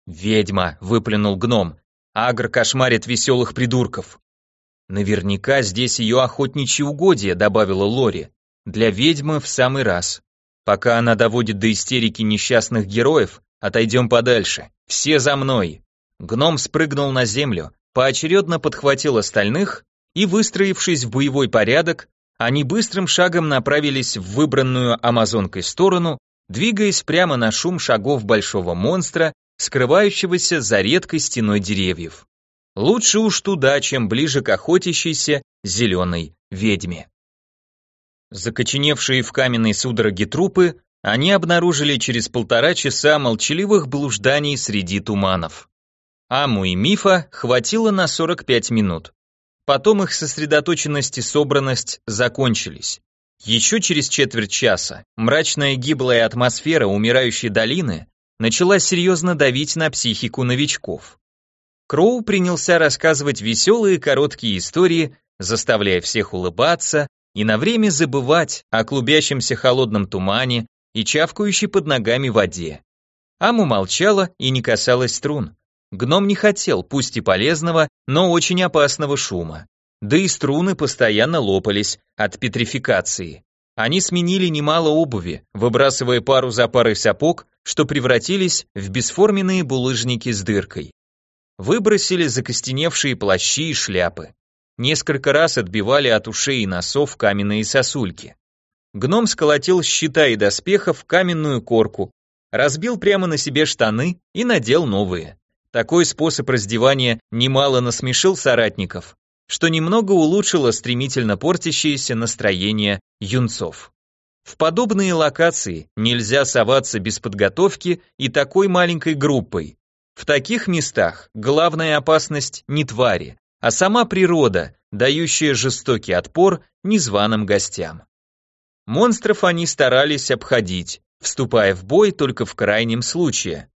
«Ведьма!» — выплюнул гном. «Агр кошмарит веселых придурков!» «Наверняка здесь ее охотничьи угодья», — добавила Лори. «Для ведьмы в самый раз. Пока она доводит до истерики несчастных героев, отойдем подальше. Все за мной!» Гном спрыгнул на землю, поочередно подхватил остальных, и, выстроившись в боевой порядок, они быстрым шагом направились в выбранную амазонкой сторону, двигаясь прямо на шум шагов большого монстра, скрывающегося за редкой стеной деревьев. Лучше уж туда, чем ближе к охотящейся зеленой ведьме. Закоченевшие в каменной судороге трупы они обнаружили через полтора часа молчаливых блужданий среди туманов. Аму и Мифа хватило на 45 минут. Потом их сосредоточенность и собранность закончились. Еще через четверть часа мрачная гиблая атмосфера умирающей долины начала серьезно давить на психику новичков. Кроу принялся рассказывать веселые короткие истории, заставляя всех улыбаться и на время забывать о клубящемся холодном тумане и чавкающей под ногами воде. Аму молчала и не касалась струн. Гном не хотел, пусть и полезного, но очень опасного шума да и струны постоянно лопались от петрификации. Они сменили немало обуви, выбрасывая пару за парой сапог, что превратились в бесформенные булыжники с дыркой. Выбросили закостеневшие плащи и шляпы. Несколько раз отбивали от ушей и носов каменные сосульки. Гном сколотил щита и доспехов в каменную корку, разбил прямо на себе штаны и надел новые. Такой способ раздевания немало насмешил соратников, что немного улучшило стремительно портящееся настроение юнцов. В подобные локации нельзя соваться без подготовки и такой маленькой группой. В таких местах главная опасность не твари, а сама природа, дающая жестокий отпор незваным гостям. Монстров они старались обходить, вступая в бой только в крайнем случае.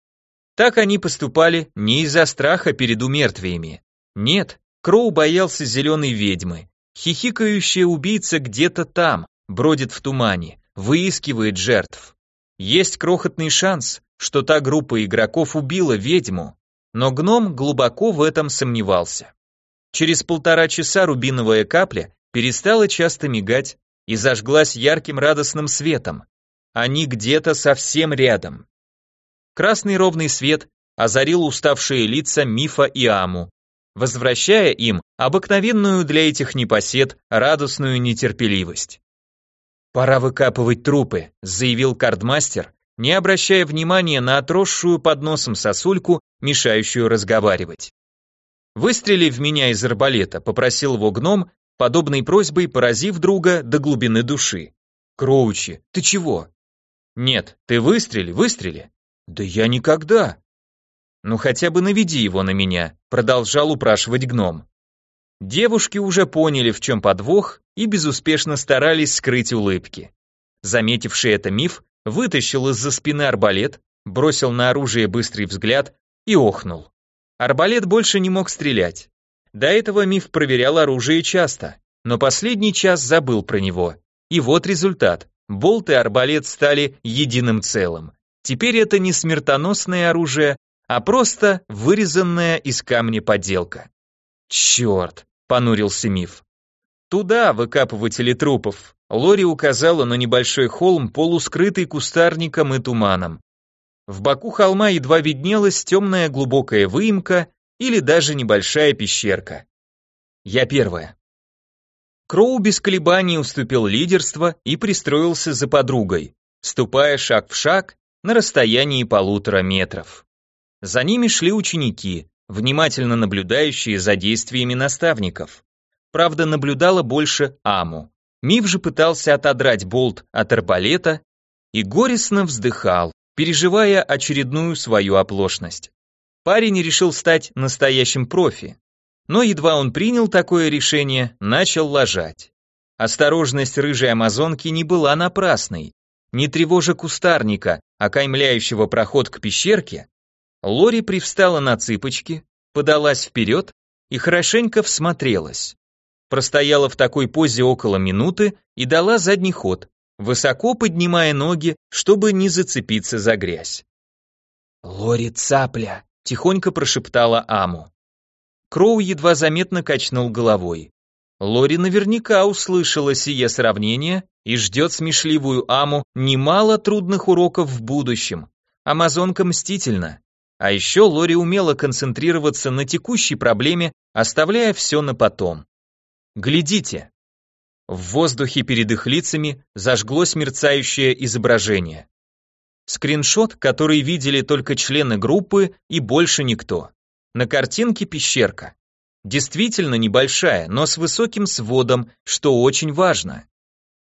Так они поступали не из-за страха перед умертвиями. Нет, Кроу боялся зеленой ведьмы. Хихикающая убийца где-то там, бродит в тумане, выискивает жертв. Есть крохотный шанс, что та группа игроков убила ведьму, но гном глубоко в этом сомневался. Через полтора часа рубиновая капля перестала часто мигать и зажглась ярким радостным светом. Они где-то совсем рядом. Красный ровный свет озарил уставшие лица Мифа и Аму, возвращая им обыкновенную для этих непосед радостную нетерпеливость. «Пора выкапывать трупы», — заявил кардмастер, не обращая внимания на отросшую под носом сосульку, мешающую разговаривать. «Выстрели в меня из арбалета», — попросил его гном, подобной просьбой поразив друга до глубины души. «Кроучи, ты чего?» «Нет, ты выстрели, выстрели». «Да я никогда», «Ну хотя бы наведи его на меня», — продолжал упрашивать гном. Девушки уже поняли, в чем подвох, и безуспешно старались скрыть улыбки. Заметивший это миф, вытащил из-за спины арбалет, бросил на оружие быстрый взгляд и охнул. Арбалет больше не мог стрелять. До этого миф проверял оружие часто, но последний час забыл про него. И вот результат. Болт и арбалет стали единым целым. Теперь это не смертоносное оружие, а просто вырезанная из камня поделка. «Черт!» — понурился миф. «Туда, выкапыватели трупов!» Лори указала на небольшой холм, полускрытый кустарником и туманом. В боку холма едва виднелась темная глубокая выемка или даже небольшая пещерка. Я первая. Кроу без колебаний уступил лидерство и пристроился за подругой, ступая шаг в шаг на расстоянии полутора метров. За ними шли ученики, внимательно наблюдающие за действиями наставников. Правда, наблюдала больше Аму. Мив же пытался отодрать болт от арбалета и горестно вздыхал, переживая очередную свою оплошность. Парень решил стать настоящим профи, но едва он принял такое решение, начал лажать. Осторожность рыжей амазонки не была напрасной. Не тревожа кустарника, окаймляющего проход к пещерке, Лори привстала на цыпочки, подалась вперед и хорошенько всмотрелась. Простояла в такой позе около минуты и дала задний ход, высоко поднимая ноги, чтобы не зацепиться за грязь. «Лори цапля!» — тихонько прошептала Аму. Кроу едва заметно качнул головой. Лори наверняка услышала сие сравнение и ждет смешливую Аму немало трудных уроков в будущем. Амазонка мстительна. А еще Лори умела концентрироваться на текущей проблеме, оставляя все на потом. Глядите. В воздухе перед их лицами зажглось мерцающее изображение. Скриншот, который видели только члены группы и больше никто. На картинке пещерка. Действительно небольшая, но с высоким сводом, что очень важно.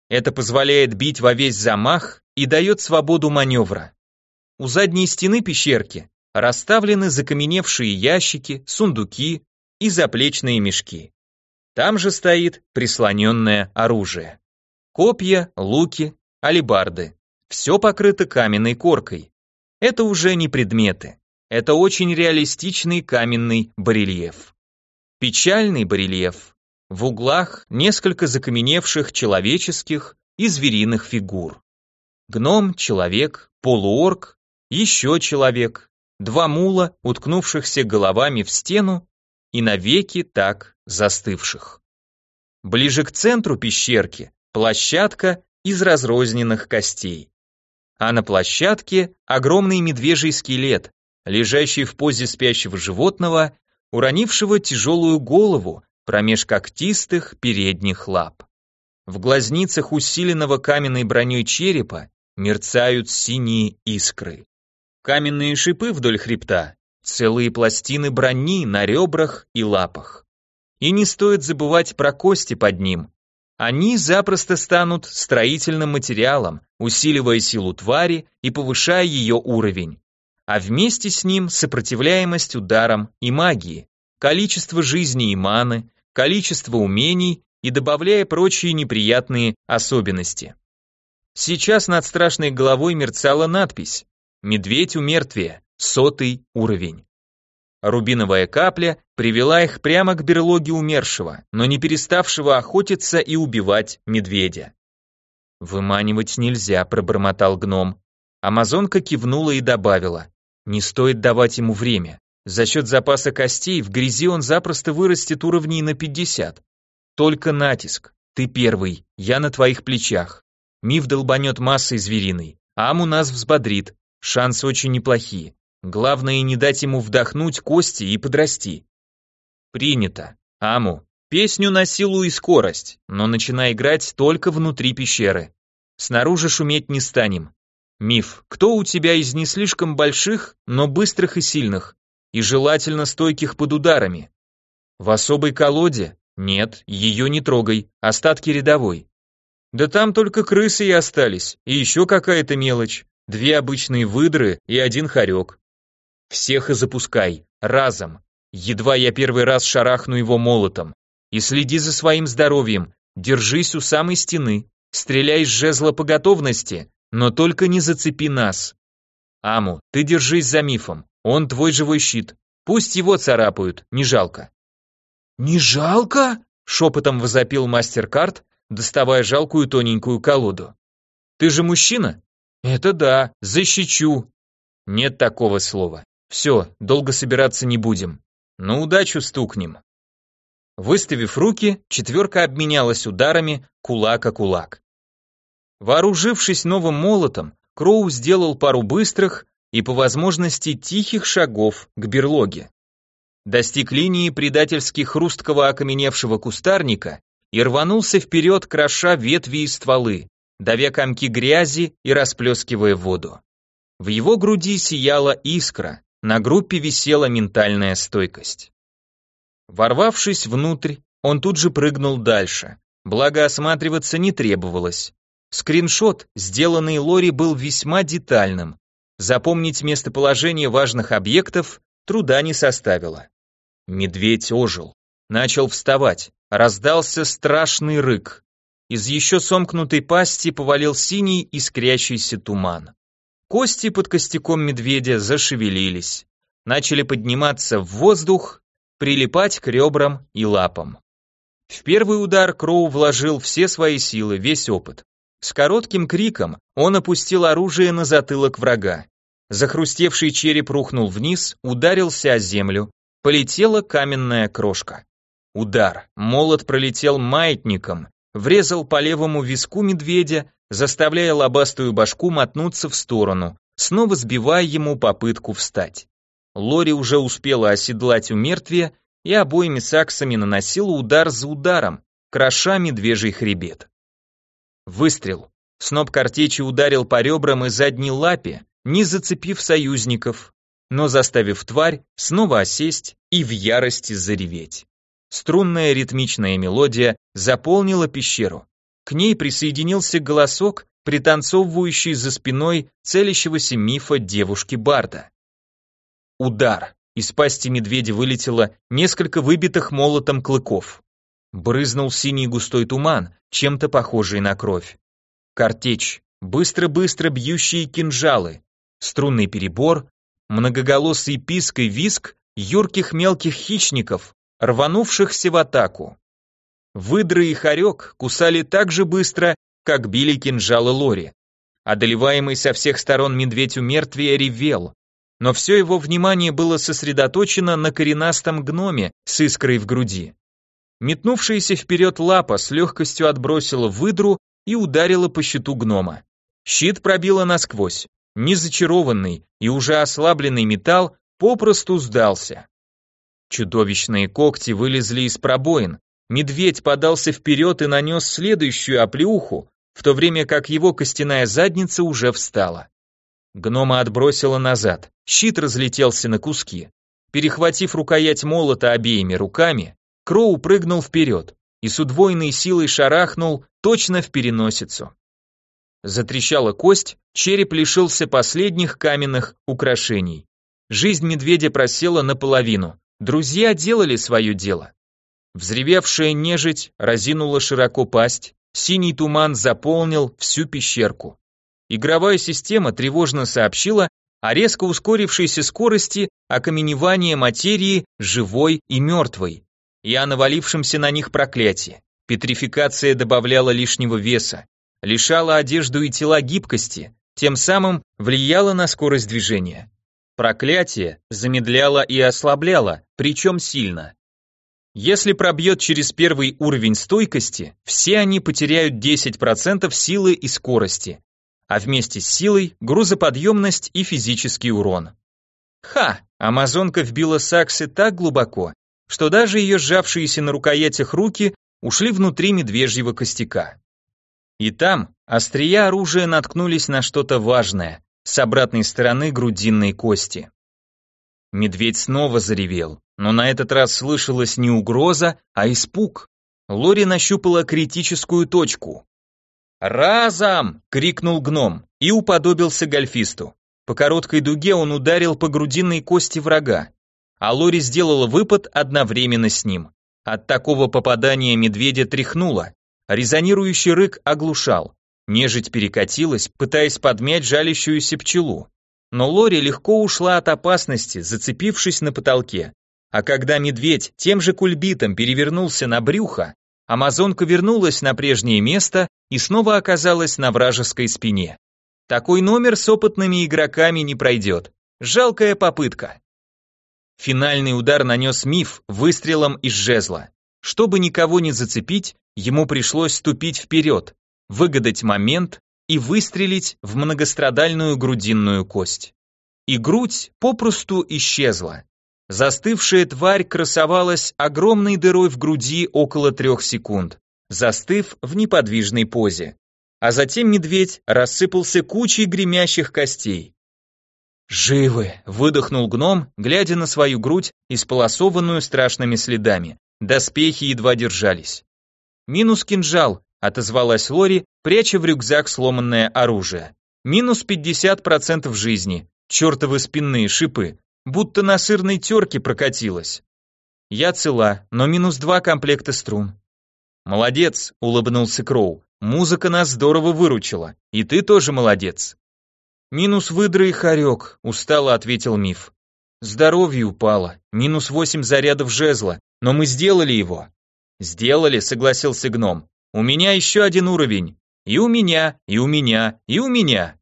Это позволяет бить во весь замах и дает свободу маневра. У задней стены пещерки расставлены закаменевшие ящики, сундуки и заплечные мешки. Там же стоит прислоненное оружие. Копья, луки, алебарды. Все покрыто каменной коркой. Это уже не предметы. Это очень реалистичный каменный барельеф. Печальный барельеф. В углах несколько закаменевших человеческих и звериных фигур. Гном, человек, полуорк, еще человек, два мула, уткнувшихся головами в стену и навеки так застывших. Ближе к центру пещерки площадка из разрозненных костей. А на площадке огромный медвежий скелет, лежащий в позе спящего животного уронившего тяжелую голову промеж когтистых передних лап. В глазницах усиленного каменной броней черепа мерцают синие искры. Каменные шипы вдоль хребта, целые пластины брони на ребрах и лапах. И не стоит забывать про кости под ним. Они запросто станут строительным материалом, усиливая силу твари и повышая ее уровень а вместе с ним сопротивляемость ударам и магии, количество жизни и маны, количество умений и добавляя прочие неприятные особенности. Сейчас над страшной головой мерцала надпись «Медведь у мертвия, сотый уровень». Рубиновая капля привела их прямо к берлоге умершего, но не переставшего охотиться и убивать медведя. «Выманивать нельзя», — пробормотал гном. Амазонка кивнула и добавила. Не стоит давать ему время. За счет запаса костей в грязи он запросто вырастет уровней на 50. Только натиск. Ты первый, я на твоих плечах. Миф долбанет массой звериной. Аму нас взбодрит. Шансы очень неплохие. Главное не дать ему вдохнуть кости и подрасти. Принято. Аму, песню на силу и скорость, но начинай играть только внутри пещеры. Снаружи шуметь не станем. Миф. Кто у тебя из не слишком больших, но быстрых и сильных, и желательно стойких под ударами? В особой колоде? Нет, ее не трогай, остатки рядовой. Да там только крысы и остались, и еще какая-то мелочь. Две обычные выдры и один хорек. Всех и запускай, разом. Едва я первый раз шарахну его молотом. И следи за своим здоровьем, держись у самой стены, стреляй с жезла по готовности, но только не зацепи нас. Аму, ты держись за мифом, он твой живой щит. Пусть его царапают, не жалко. Не жалко? Шепотом возопил мастер-карт, доставая жалкую тоненькую колоду. Ты же мужчина? Это да, защищу. Нет такого слова. Все, долго собираться не будем. На удачу стукнем. Выставив руки, четверка обменялась ударами кулак о кулак. Вооружившись новым молотом, Кроу сделал пару быстрых и по возможности тихих шагов к берлоге. Достиг линии предательски хрусткого окаменевшего кустарника и рванулся вперед, кроша ветви и стволы, давя комки грязи и расплескивая воду. В его груди сияла искра, на группе висела ментальная стойкость. Ворвавшись внутрь, он тут же прыгнул дальше, благо осматриваться не требовалось. Скриншот, сделанный Лори, был весьма детальным. Запомнить местоположение важных объектов труда не составило. Медведь ожил, начал вставать, раздался страшный рык. из еще сомкнутой пасти повалил синий искрящийся туман. Кости под костяком медведя зашевелились, начали подниматься в воздух, прилипать к ребрам и лапам. В первый удар Кроу вложил все свои силы, весь опыт. С коротким криком он опустил оружие на затылок врага. Захрустевший череп рухнул вниз, ударился о землю, полетела каменная крошка. Удар, молот пролетел маятником, врезал по левому виску медведя, заставляя лобастую башку мотнуться в сторону, снова сбивая ему попытку встать. Лори уже успела оседлать у мертвия и обоими саксами наносила удар за ударом, кроша медвежий хребет. Выстрел. Сноп картечи ударил по ребрам и задней лапе, не зацепив союзников, но заставив тварь снова осесть и в ярости зареветь. Струнная ритмичная мелодия заполнила пещеру. К ней присоединился голосок, пританцовывающий за спиной целящегося мифа девушки Барда. Удар. Из пасти медведя вылетело несколько выбитых молотом клыков. Брызнул синий густой туман, чем-то похожий на кровь. Картечь, быстро-быстро бьющие кинжалы, струнный перебор, многоголосый писк и виск юрких мелких хищников, рванувшихся в атаку. Выдры и хорек кусали так же быстро, как били кинжалы Лори. Одолеваемый со всех сторон медведь у мертвия ревел, но все его внимание было сосредоточено на коренастом гноме с искрой в груди. Метнувшаяся вперед лапа с легкостью отбросила выдру и ударила по щиту гнома. Щит пробило насквозь. Незачарованный и уже ослабленный металл попросту сдался. Чудовищные когти вылезли из пробоин. Медведь подался вперед и нанес следующую оплеуху, в то время как его костяная задница уже встала. Гнома отбросило назад, щит разлетелся на куски. Перехватив рукоять молота обеими руками, Кроу прыгнул вперед и с удвоенной силой шарахнул точно в переносицу. Затрещала кость, череп лишился последних каменных украшений. Жизнь медведя просела наполовину. Друзья делали свое дело. Взревевшая нежить разинула широко пасть, синий туман заполнил всю пещерку. Игровая система тревожно сообщила о резко ускорившейся скорости окаменевания материи живой и мертвой и о навалившемся на них проклятии. Петрификация добавляла лишнего веса, лишала одежду и тела гибкости, тем самым влияла на скорость движения. Проклятие замедляло и ослабляло, причем сильно. Если пробьет через первый уровень стойкости, все они потеряют 10% силы и скорости, а вместе с силой грузоподъемность и физический урон. Ха, амазонка вбила саксы так глубоко, что даже ее сжавшиеся на рукоятях руки ушли внутри медвежьего костяка. И там острия оружия наткнулись на что-то важное с обратной стороны грудинной кости. Медведь снова заревел, но на этот раз слышалась не угроза, а испуг. Лори нащупала критическую точку. «Разом!» — крикнул гном и уподобился гольфисту. По короткой дуге он ударил по грудинной кости врага а Лори сделала выпад одновременно с ним. От такого попадания медведя тряхнуло, резонирующий рык оглушал. Нежить перекатилась, пытаясь подмять жалящуюся пчелу. Но Лори легко ушла от опасности, зацепившись на потолке. А когда медведь тем же кульбитом перевернулся на брюхо, амазонка вернулась на прежнее место и снова оказалась на вражеской спине. Такой номер с опытными игроками не пройдет. Жалкая попытка. Финальный удар нанес миф выстрелом из жезла. Чтобы никого не зацепить, ему пришлось ступить вперед, выгадать момент и выстрелить в многострадальную грудинную кость. И грудь попросту исчезла. Застывшая тварь красовалась огромной дырой в груди около трех секунд, застыв в неподвижной позе. А затем медведь рассыпался кучей гремящих костей. «Живы!» — выдохнул гном, глядя на свою грудь, исполосованную страшными следами. Доспехи едва держались. «Минус кинжал», — отозвалась Лори, пряча в рюкзак сломанное оружие. «Минус 50% жизни. Чертовы спинные шипы. Будто на сырной терке прокатилась. Я цела, но минус два комплекта струн. Молодец, улыбнулся Кроу. Музыка нас здорово выручила, и ты тоже молодец. Минус выдра и хорек, устало ответил Миф. Здоровье упало, минус восемь зарядов жезла, но мы сделали его. Сделали, согласился гном. У меня еще один уровень. И у меня, и у меня, и у меня.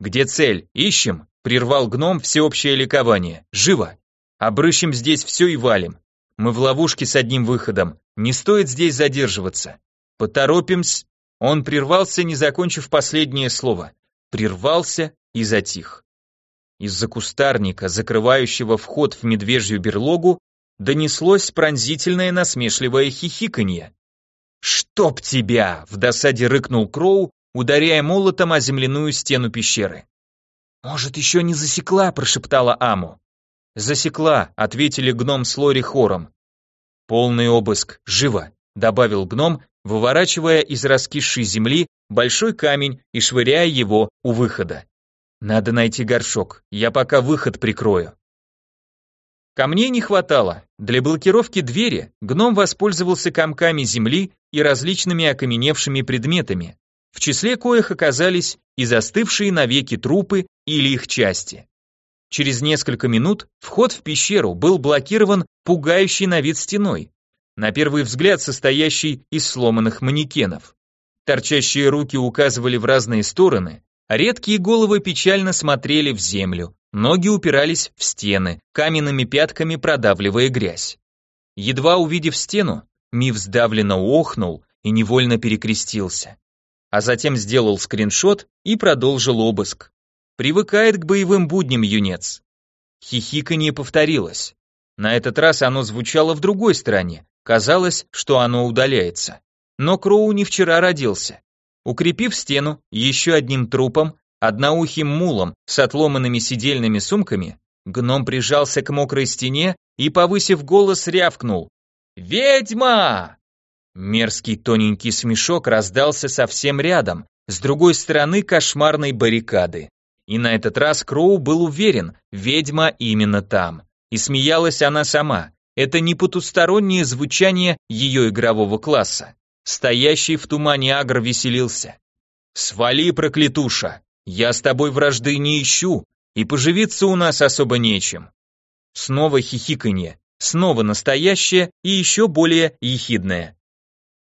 Где цель? Ищем, прервал гном всеобщее ликование. Живо! Обрыщем здесь все и валим. Мы в ловушке с одним выходом. Не стоит здесь задерживаться. Поторопимся. Он прервался, не закончив последнее слово прервался и затих. Из-за кустарника, закрывающего вход в медвежью берлогу, донеслось пронзительное насмешливое хихиканье. «Чтоб тебя!» — в досаде рыкнул Кроу, ударяя молотом о земляную стену пещеры. «Может, еще не засекла?» — прошептала Аму. «Засекла», — ответили гном с Лори хором. «Полный обыск, живо», — добавил гном, выворачивая из раскисшей земли большой камень и швыряя его у выхода. Надо найти горшок, я пока выход прикрою. Камней не хватало. Для блокировки двери гном воспользовался комками земли и различными окаменевшими предметами, в числе коих оказались и застывшие навеки трупы или их части. Через несколько минут вход в пещеру был блокирован пугающей на вид стеной, на первый взгляд состоящий из сломанных манекенов. Торчащие руки указывали в разные стороны, а редкие головы печально смотрели в землю, ноги упирались в стены, каменными пятками продавливая грязь. Едва увидев стену, Мив сдавленно охнул и невольно перекрестился. А затем сделал скриншот и продолжил обыск. Привыкает к боевым будням юнец. Хихиканье повторилось. На этот раз оно звучало в другой стороне, казалось, что оно удаляется. Но Кроу не вчера родился. Укрепив стену еще одним трупом, одноухим мулом с отломанными сидельными сумками, гном прижался к мокрой стене и, повысив голос, рявкнул. «Ведьма!» Мерзкий тоненький смешок раздался совсем рядом, с другой стороны кошмарной баррикады. И на этот раз Кроу был уверен, ведьма именно там. И смеялась она сама. Это не потустороннее звучание ее игрового класса. Стоящий в тумане агр веселился. «Свали, проклятуша! Я с тобой вражды не ищу, и поживиться у нас особо нечем». Снова хихиканье, снова настоящее и еще более ехидное.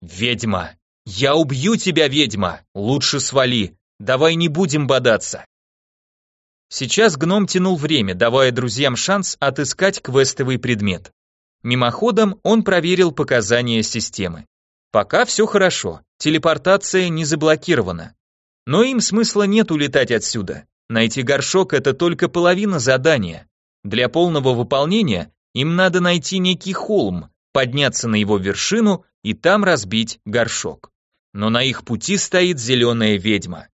«Ведьма! Я убью тебя, ведьма! Лучше свали! Давай не будем бодаться!» Сейчас гном тянул время, давая друзьям шанс отыскать квестовый предмет. Мимоходом он проверил показания системы. Пока все хорошо, телепортация не заблокирована. Но им смысла нет улетать отсюда. Найти горшок это только половина задания. Для полного выполнения им надо найти некий холм, подняться на его вершину и там разбить горшок. Но на их пути стоит зеленая ведьма.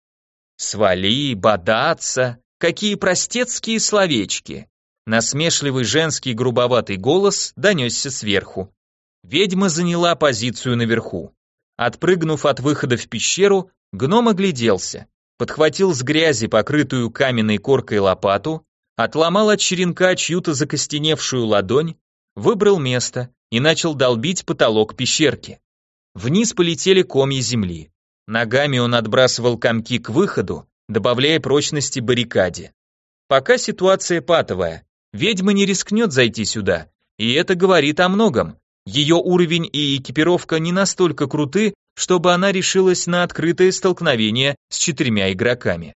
Свали, бодаться, какие простецкие словечки. Насмешливый женский грубоватый голос донесся сверху. Ведьма заняла позицию наверху. Отпрыгнув от выхода в пещеру, гном огляделся, подхватил с грязи покрытую каменной коркой лопату, отломал от черенка чью-то закостеневшую ладонь, выбрал место и начал долбить потолок пещерки. Вниз полетели комья земли. Ногами он отбрасывал комки к выходу, добавляя прочности баррикаде. Пока ситуация патовая, ведьма не рискнет зайти сюда, и это говорит о многом, ее уровень и экипировка не настолько круты, чтобы она решилась на открытое столкновение с четырьмя игроками.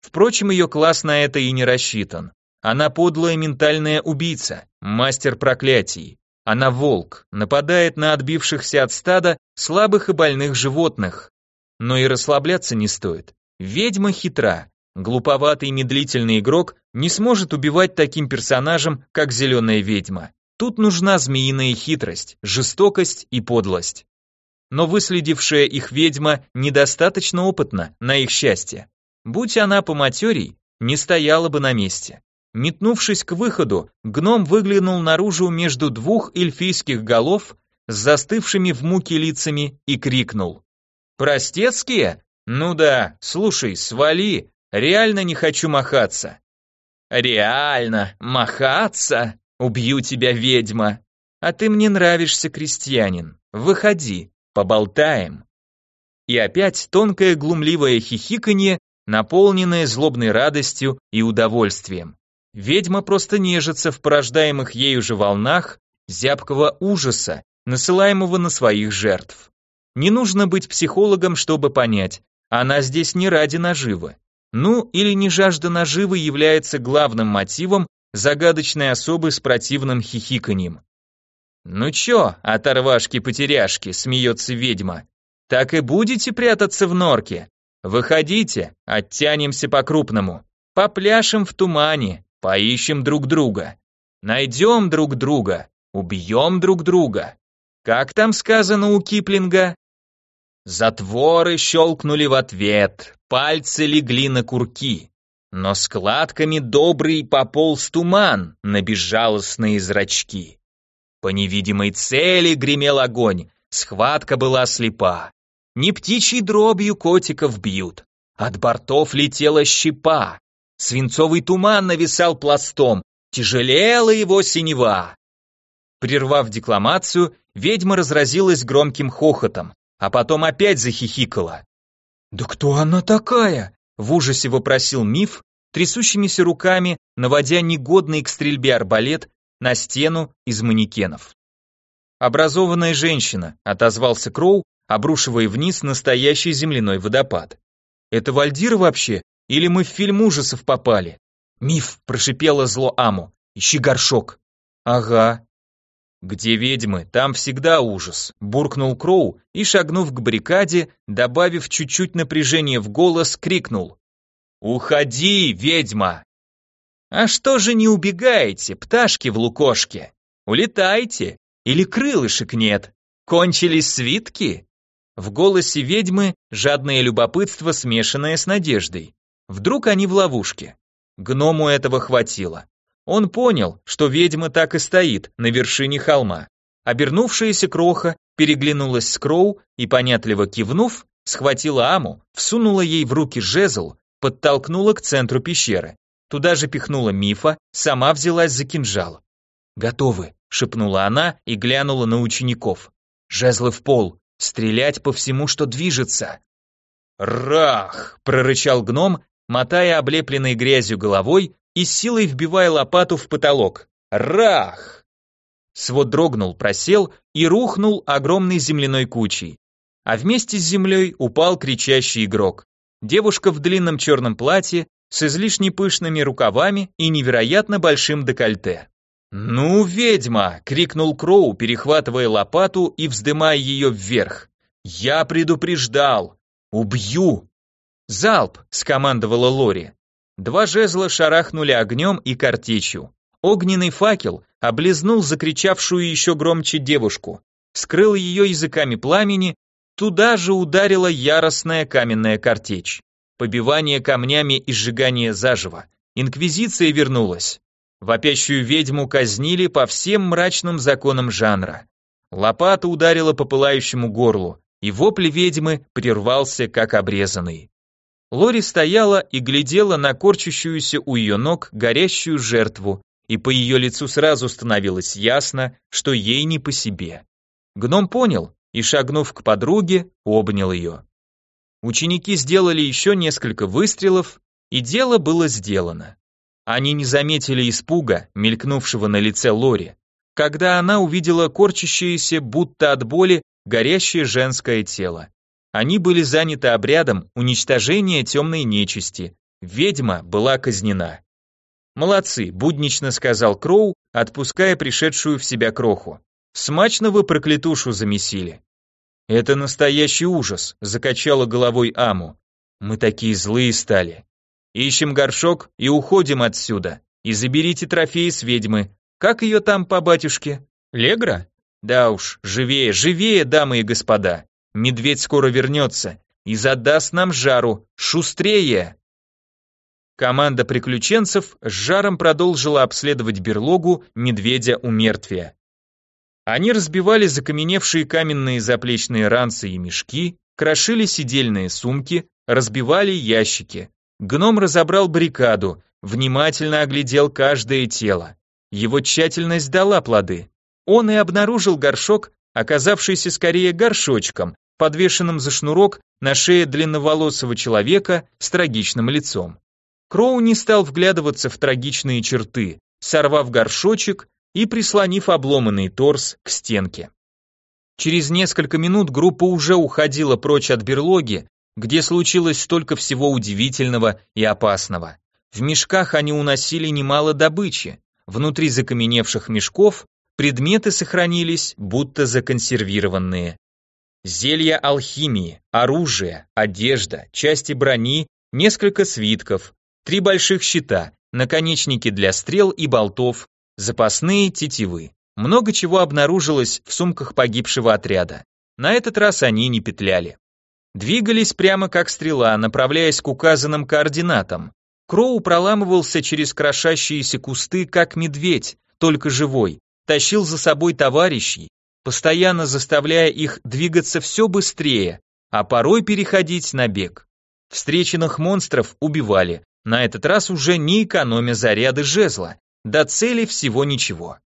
Впрочем, ее класс на это и не рассчитан. Она подлая ментальная убийца, мастер проклятий. Она волк, нападает на отбившихся от стада слабых и больных животных. Но и расслабляться не стоит. Ведьма хитра. Глуповатый медлительный игрок не сможет убивать таким персонажем, как зеленая ведьма. Тут нужна змеиная хитрость, жестокость и подлость. Но выследившая их ведьма недостаточно опытна, на их счастье. Будь она по матерей, не стояла бы на месте. Метнувшись к выходу, гном выглянул наружу между двух эльфийских голов с застывшими в муке лицами и крикнул. «Простецкие? Ну да, слушай, свали, реально не хочу махаться». «Реально, махаться?» «Убью тебя, ведьма! А ты мне нравишься, крестьянин. Выходи, поболтаем. И опять тонкое глумливое хихиканье, наполненное злобной радостью и удовольствием. Ведьма просто нежится в порождаемых ею же волнах зябкого ужаса, насылаемого на своих жертв. Не нужно быть психологом, чтобы понять, она здесь не ради наживы. Ну, или не жажда наживы является главным мотивом загадочной особы с противным хихиканьем. «Ну чё, оторвашки-потеряшки», — смеется ведьма, «так и будете прятаться в норке? Выходите, оттянемся по-крупному, попляшем в тумане, поищем друг друга, найдем друг друга, убьем друг друга. Как там сказано у Киплинга? Затворы щелкнули в ответ, пальцы легли на курки. Но складками добрый пополз туман на безжалостные зрачки. По невидимой цели гремел огонь, схватка была слепа. Не птичьей дробью котиков бьют, от бортов летела щепа. Свинцовый туман нависал пластом, тяжелела его синева. Прервав декламацию, ведьма разразилась громким хохотом а потом опять захихикала. «Да кто она такая?» — в ужасе вопросил Миф, трясущимися руками, наводя негодный к стрельбе арбалет на стену из манекенов. «Образованная женщина», — отозвался Кроу, обрушивая вниз настоящий земляной водопад. «Это Вальдир вообще? Или мы в фильм ужасов попали?» «Миф», — прошипело зло Аму, — «ищи горшок». «Ага», «Где ведьмы, там всегда ужас», – буркнул Кроу и, шагнув к баррикаде, добавив чуть-чуть напряжения в голос, крикнул. «Уходи, ведьма!» «А что же не убегаете, пташки в лукошке? Улетайте! Или крылышек нет? Кончились свитки?» В голосе ведьмы жадное любопытство, смешанное с надеждой. Вдруг они в ловушке? Гному этого хватило. Он понял, что ведьма так и стоит на вершине холма. Обернувшаяся кроха переглянулась с Кроу и, понятливо кивнув, схватила Аму, всунула ей в руки жезл, подтолкнула к центру пещеры. Туда же пихнула Мифа, сама взялась за кинжал. «Готовы», — шепнула она и глянула на учеников. «Жезлы в пол, стрелять по всему, что движется». «Рах!» — прорычал гном, мотая облепленной грязью головой и силой вбивая лопату в потолок. Рах! Свод дрогнул, просел и рухнул огромной земляной кучей. А вместе с землей упал кричащий игрок. Девушка в длинном черном платье с излишне пышными рукавами и невероятно большим декольте. «Ну, ведьма!» — крикнул Кроу, перехватывая лопату и вздымая ее вверх. «Я предупреждал! Убью!» «Залп!» — скомандовала Лори. Два жезла шарахнули огнем и картечью. Огненный факел облизнул закричавшую еще громче девушку, скрыл ее языками пламени, туда же ударила яростная каменная картечь. Побивание камнями и сжигание заживо. Инквизиция вернулась. Вопящую ведьму казнили по всем мрачным законам жанра. Лопата ударила по пылающему горлу, и вопль ведьмы прервался как обрезанный. Лори стояла и глядела на корчащуюся у ее ног горящую жертву, и по ее лицу сразу становилось ясно, что ей не по себе. Гном понял и, шагнув к подруге, обнял ее. Ученики сделали еще несколько выстрелов, и дело было сделано. Они не заметили испуга, мелькнувшего на лице Лори, когда она увидела корчащееся, будто от боли, горящее женское тело. Они были заняты обрядом уничтожения темной нечисти. Ведьма была казнена. «Молодцы», — буднично сказал Кроу, отпуская пришедшую в себя кроху. «Смачно вы проклятушу замесили». «Это настоящий ужас», — закачала головой Аму. «Мы такие злые стали. Ищем горшок и уходим отсюда. И заберите трофеи с ведьмы. Как ее там по батюшке? Легра? Да уж, живее, живее, дамы и господа. Медведь скоро вернется и задаст нам жару. Шустрее!» Команда приключенцев с жаром продолжила обследовать берлогу медведя у мертвия. Они разбивали закаменевшие каменные заплечные ранцы и мешки, крошили сидельные сумки, разбивали ящики. Гном разобрал баррикаду, внимательно оглядел каждое тело. Его тщательность дала плоды. Он и обнаружил горшок оказавшийся скорее горшочком, подвешенным за шнурок на шее длинноволосого человека с трагичным лицом. Кроу не стал вглядываться в трагичные черты, сорвав горшочек и прислонив обломанный торс к стенке. Через несколько минут группа уже уходила прочь от берлоги, где случилось столько всего удивительного и опасного. В мешках они уносили немало добычи. Внутри закаменевших мешков предметы сохранились, будто законсервированные. Зелья алхимии, оружие, одежда, части брони, несколько свитков, три больших щита, наконечники для стрел и болтов, запасные тетивы. Много чего обнаружилось в сумках погибшего отряда. На этот раз они не петляли. Двигались прямо как стрела, направляясь к указанным координатам. Кроу проламывался через крошащиеся кусты, как медведь, только живой, тащил за собой товарищей, постоянно заставляя их двигаться все быстрее, а порой переходить на бег. Встреченных монстров убивали, на этот раз уже не экономя заряды жезла, до цели всего ничего.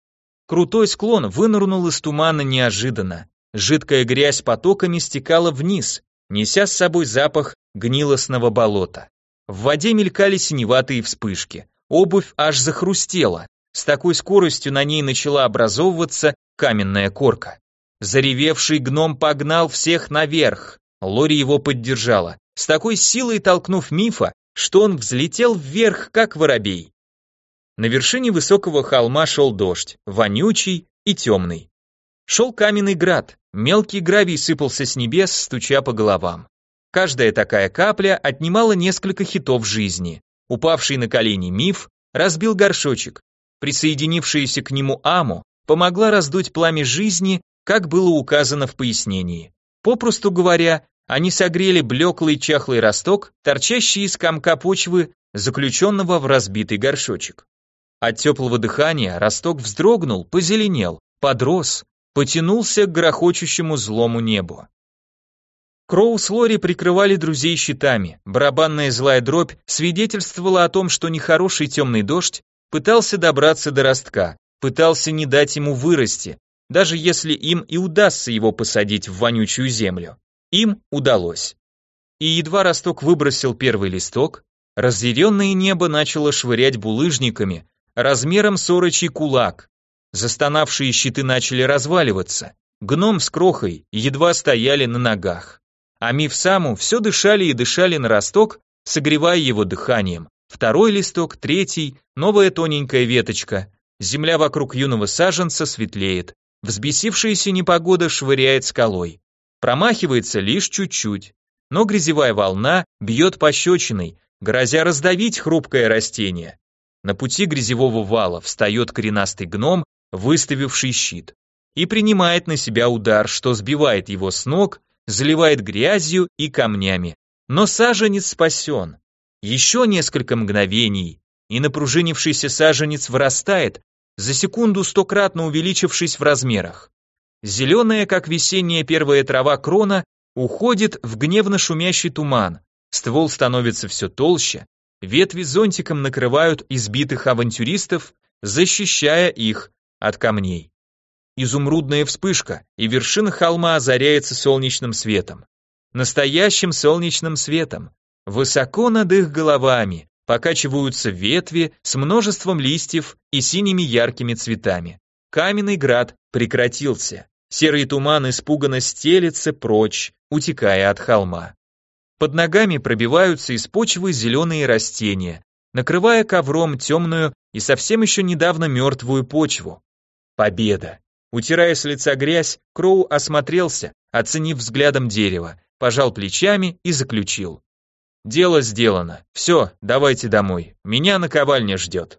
Крутой склон вынырнул из тумана неожиданно. Жидкая грязь потоками стекала вниз, неся с собой запах гнилостного болота. В воде мелькали синеватые вспышки. Обувь аж захрустела. С такой скоростью на ней начала образовываться каменная корка. Заревевший гном погнал всех наверх. Лори его поддержала, с такой силой толкнув мифа, что он взлетел вверх, как воробей. На вершине высокого холма шел дождь, вонючий и темный. Шел каменный град, мелкий гравий сыпался с небес, стуча по головам. Каждая такая капля отнимала несколько хитов жизни. Упавший на колени миф разбил горшочек. Присоединившаяся к нему Аму помогла раздуть пламя жизни, как было указано в пояснении. Попросту говоря, они согрели блеклый чахлый росток, торчащий из комка почвы, заключенного в разбитый горшочек. От теплого дыхания росток вздрогнул, позеленел, подрос, потянулся к грохочущему злому небу. Кроу с Лори прикрывали друзей щитами, барабанная злая дробь свидетельствовала о том, что нехороший темный дождь пытался добраться до ростка, пытался не дать ему вырасти, даже если им и удастся его посадить в вонючую землю. Им удалось. И едва росток выбросил первый листок, разъяренное небо начало швырять булыжниками, размером с орочий кулак. Застонавшие щиты начали разваливаться. Гном с крохой едва стояли на ногах. А Миф саму все дышали и дышали на росток, согревая его дыханием. Второй листок, третий, новая тоненькая веточка. Земля вокруг юного саженца светлеет. Взбесившаяся непогода швыряет скалой. Промахивается лишь чуть-чуть. Но грязевая волна бьет пощечиной, грозя раздавить хрупкое растение. На пути грязевого вала встает коренастый гном, выставивший щит, и принимает на себя удар, что сбивает его с ног, заливает грязью и камнями. Но саженец спасен. Еще несколько мгновений, и напружинившийся саженец вырастает, за секунду стократно увеличившись в размерах. Зеленая, как весенняя первая трава крона, уходит в гневно шумящий туман, ствол становится все толще, Ветви зонтиком накрывают избитых авантюристов, защищая их от камней. Изумрудная вспышка, и вершина холма озаряется солнечным светом. Настоящим солнечным светом. Высоко над их головами покачиваются ветви с множеством листьев и синими яркими цветами. Каменный град прекратился. Серый туман испуганно стелется прочь, утекая от холма. Под ногами пробиваются из почвы зеленые растения, накрывая ковром темную и совсем еще недавно мертвую почву. Победа! Утирая с лица грязь, Кроу осмотрелся, оценив взглядом дерево, пожал плечами и заключил. Дело сделано. Все, давайте домой. Меня наковальня ждет.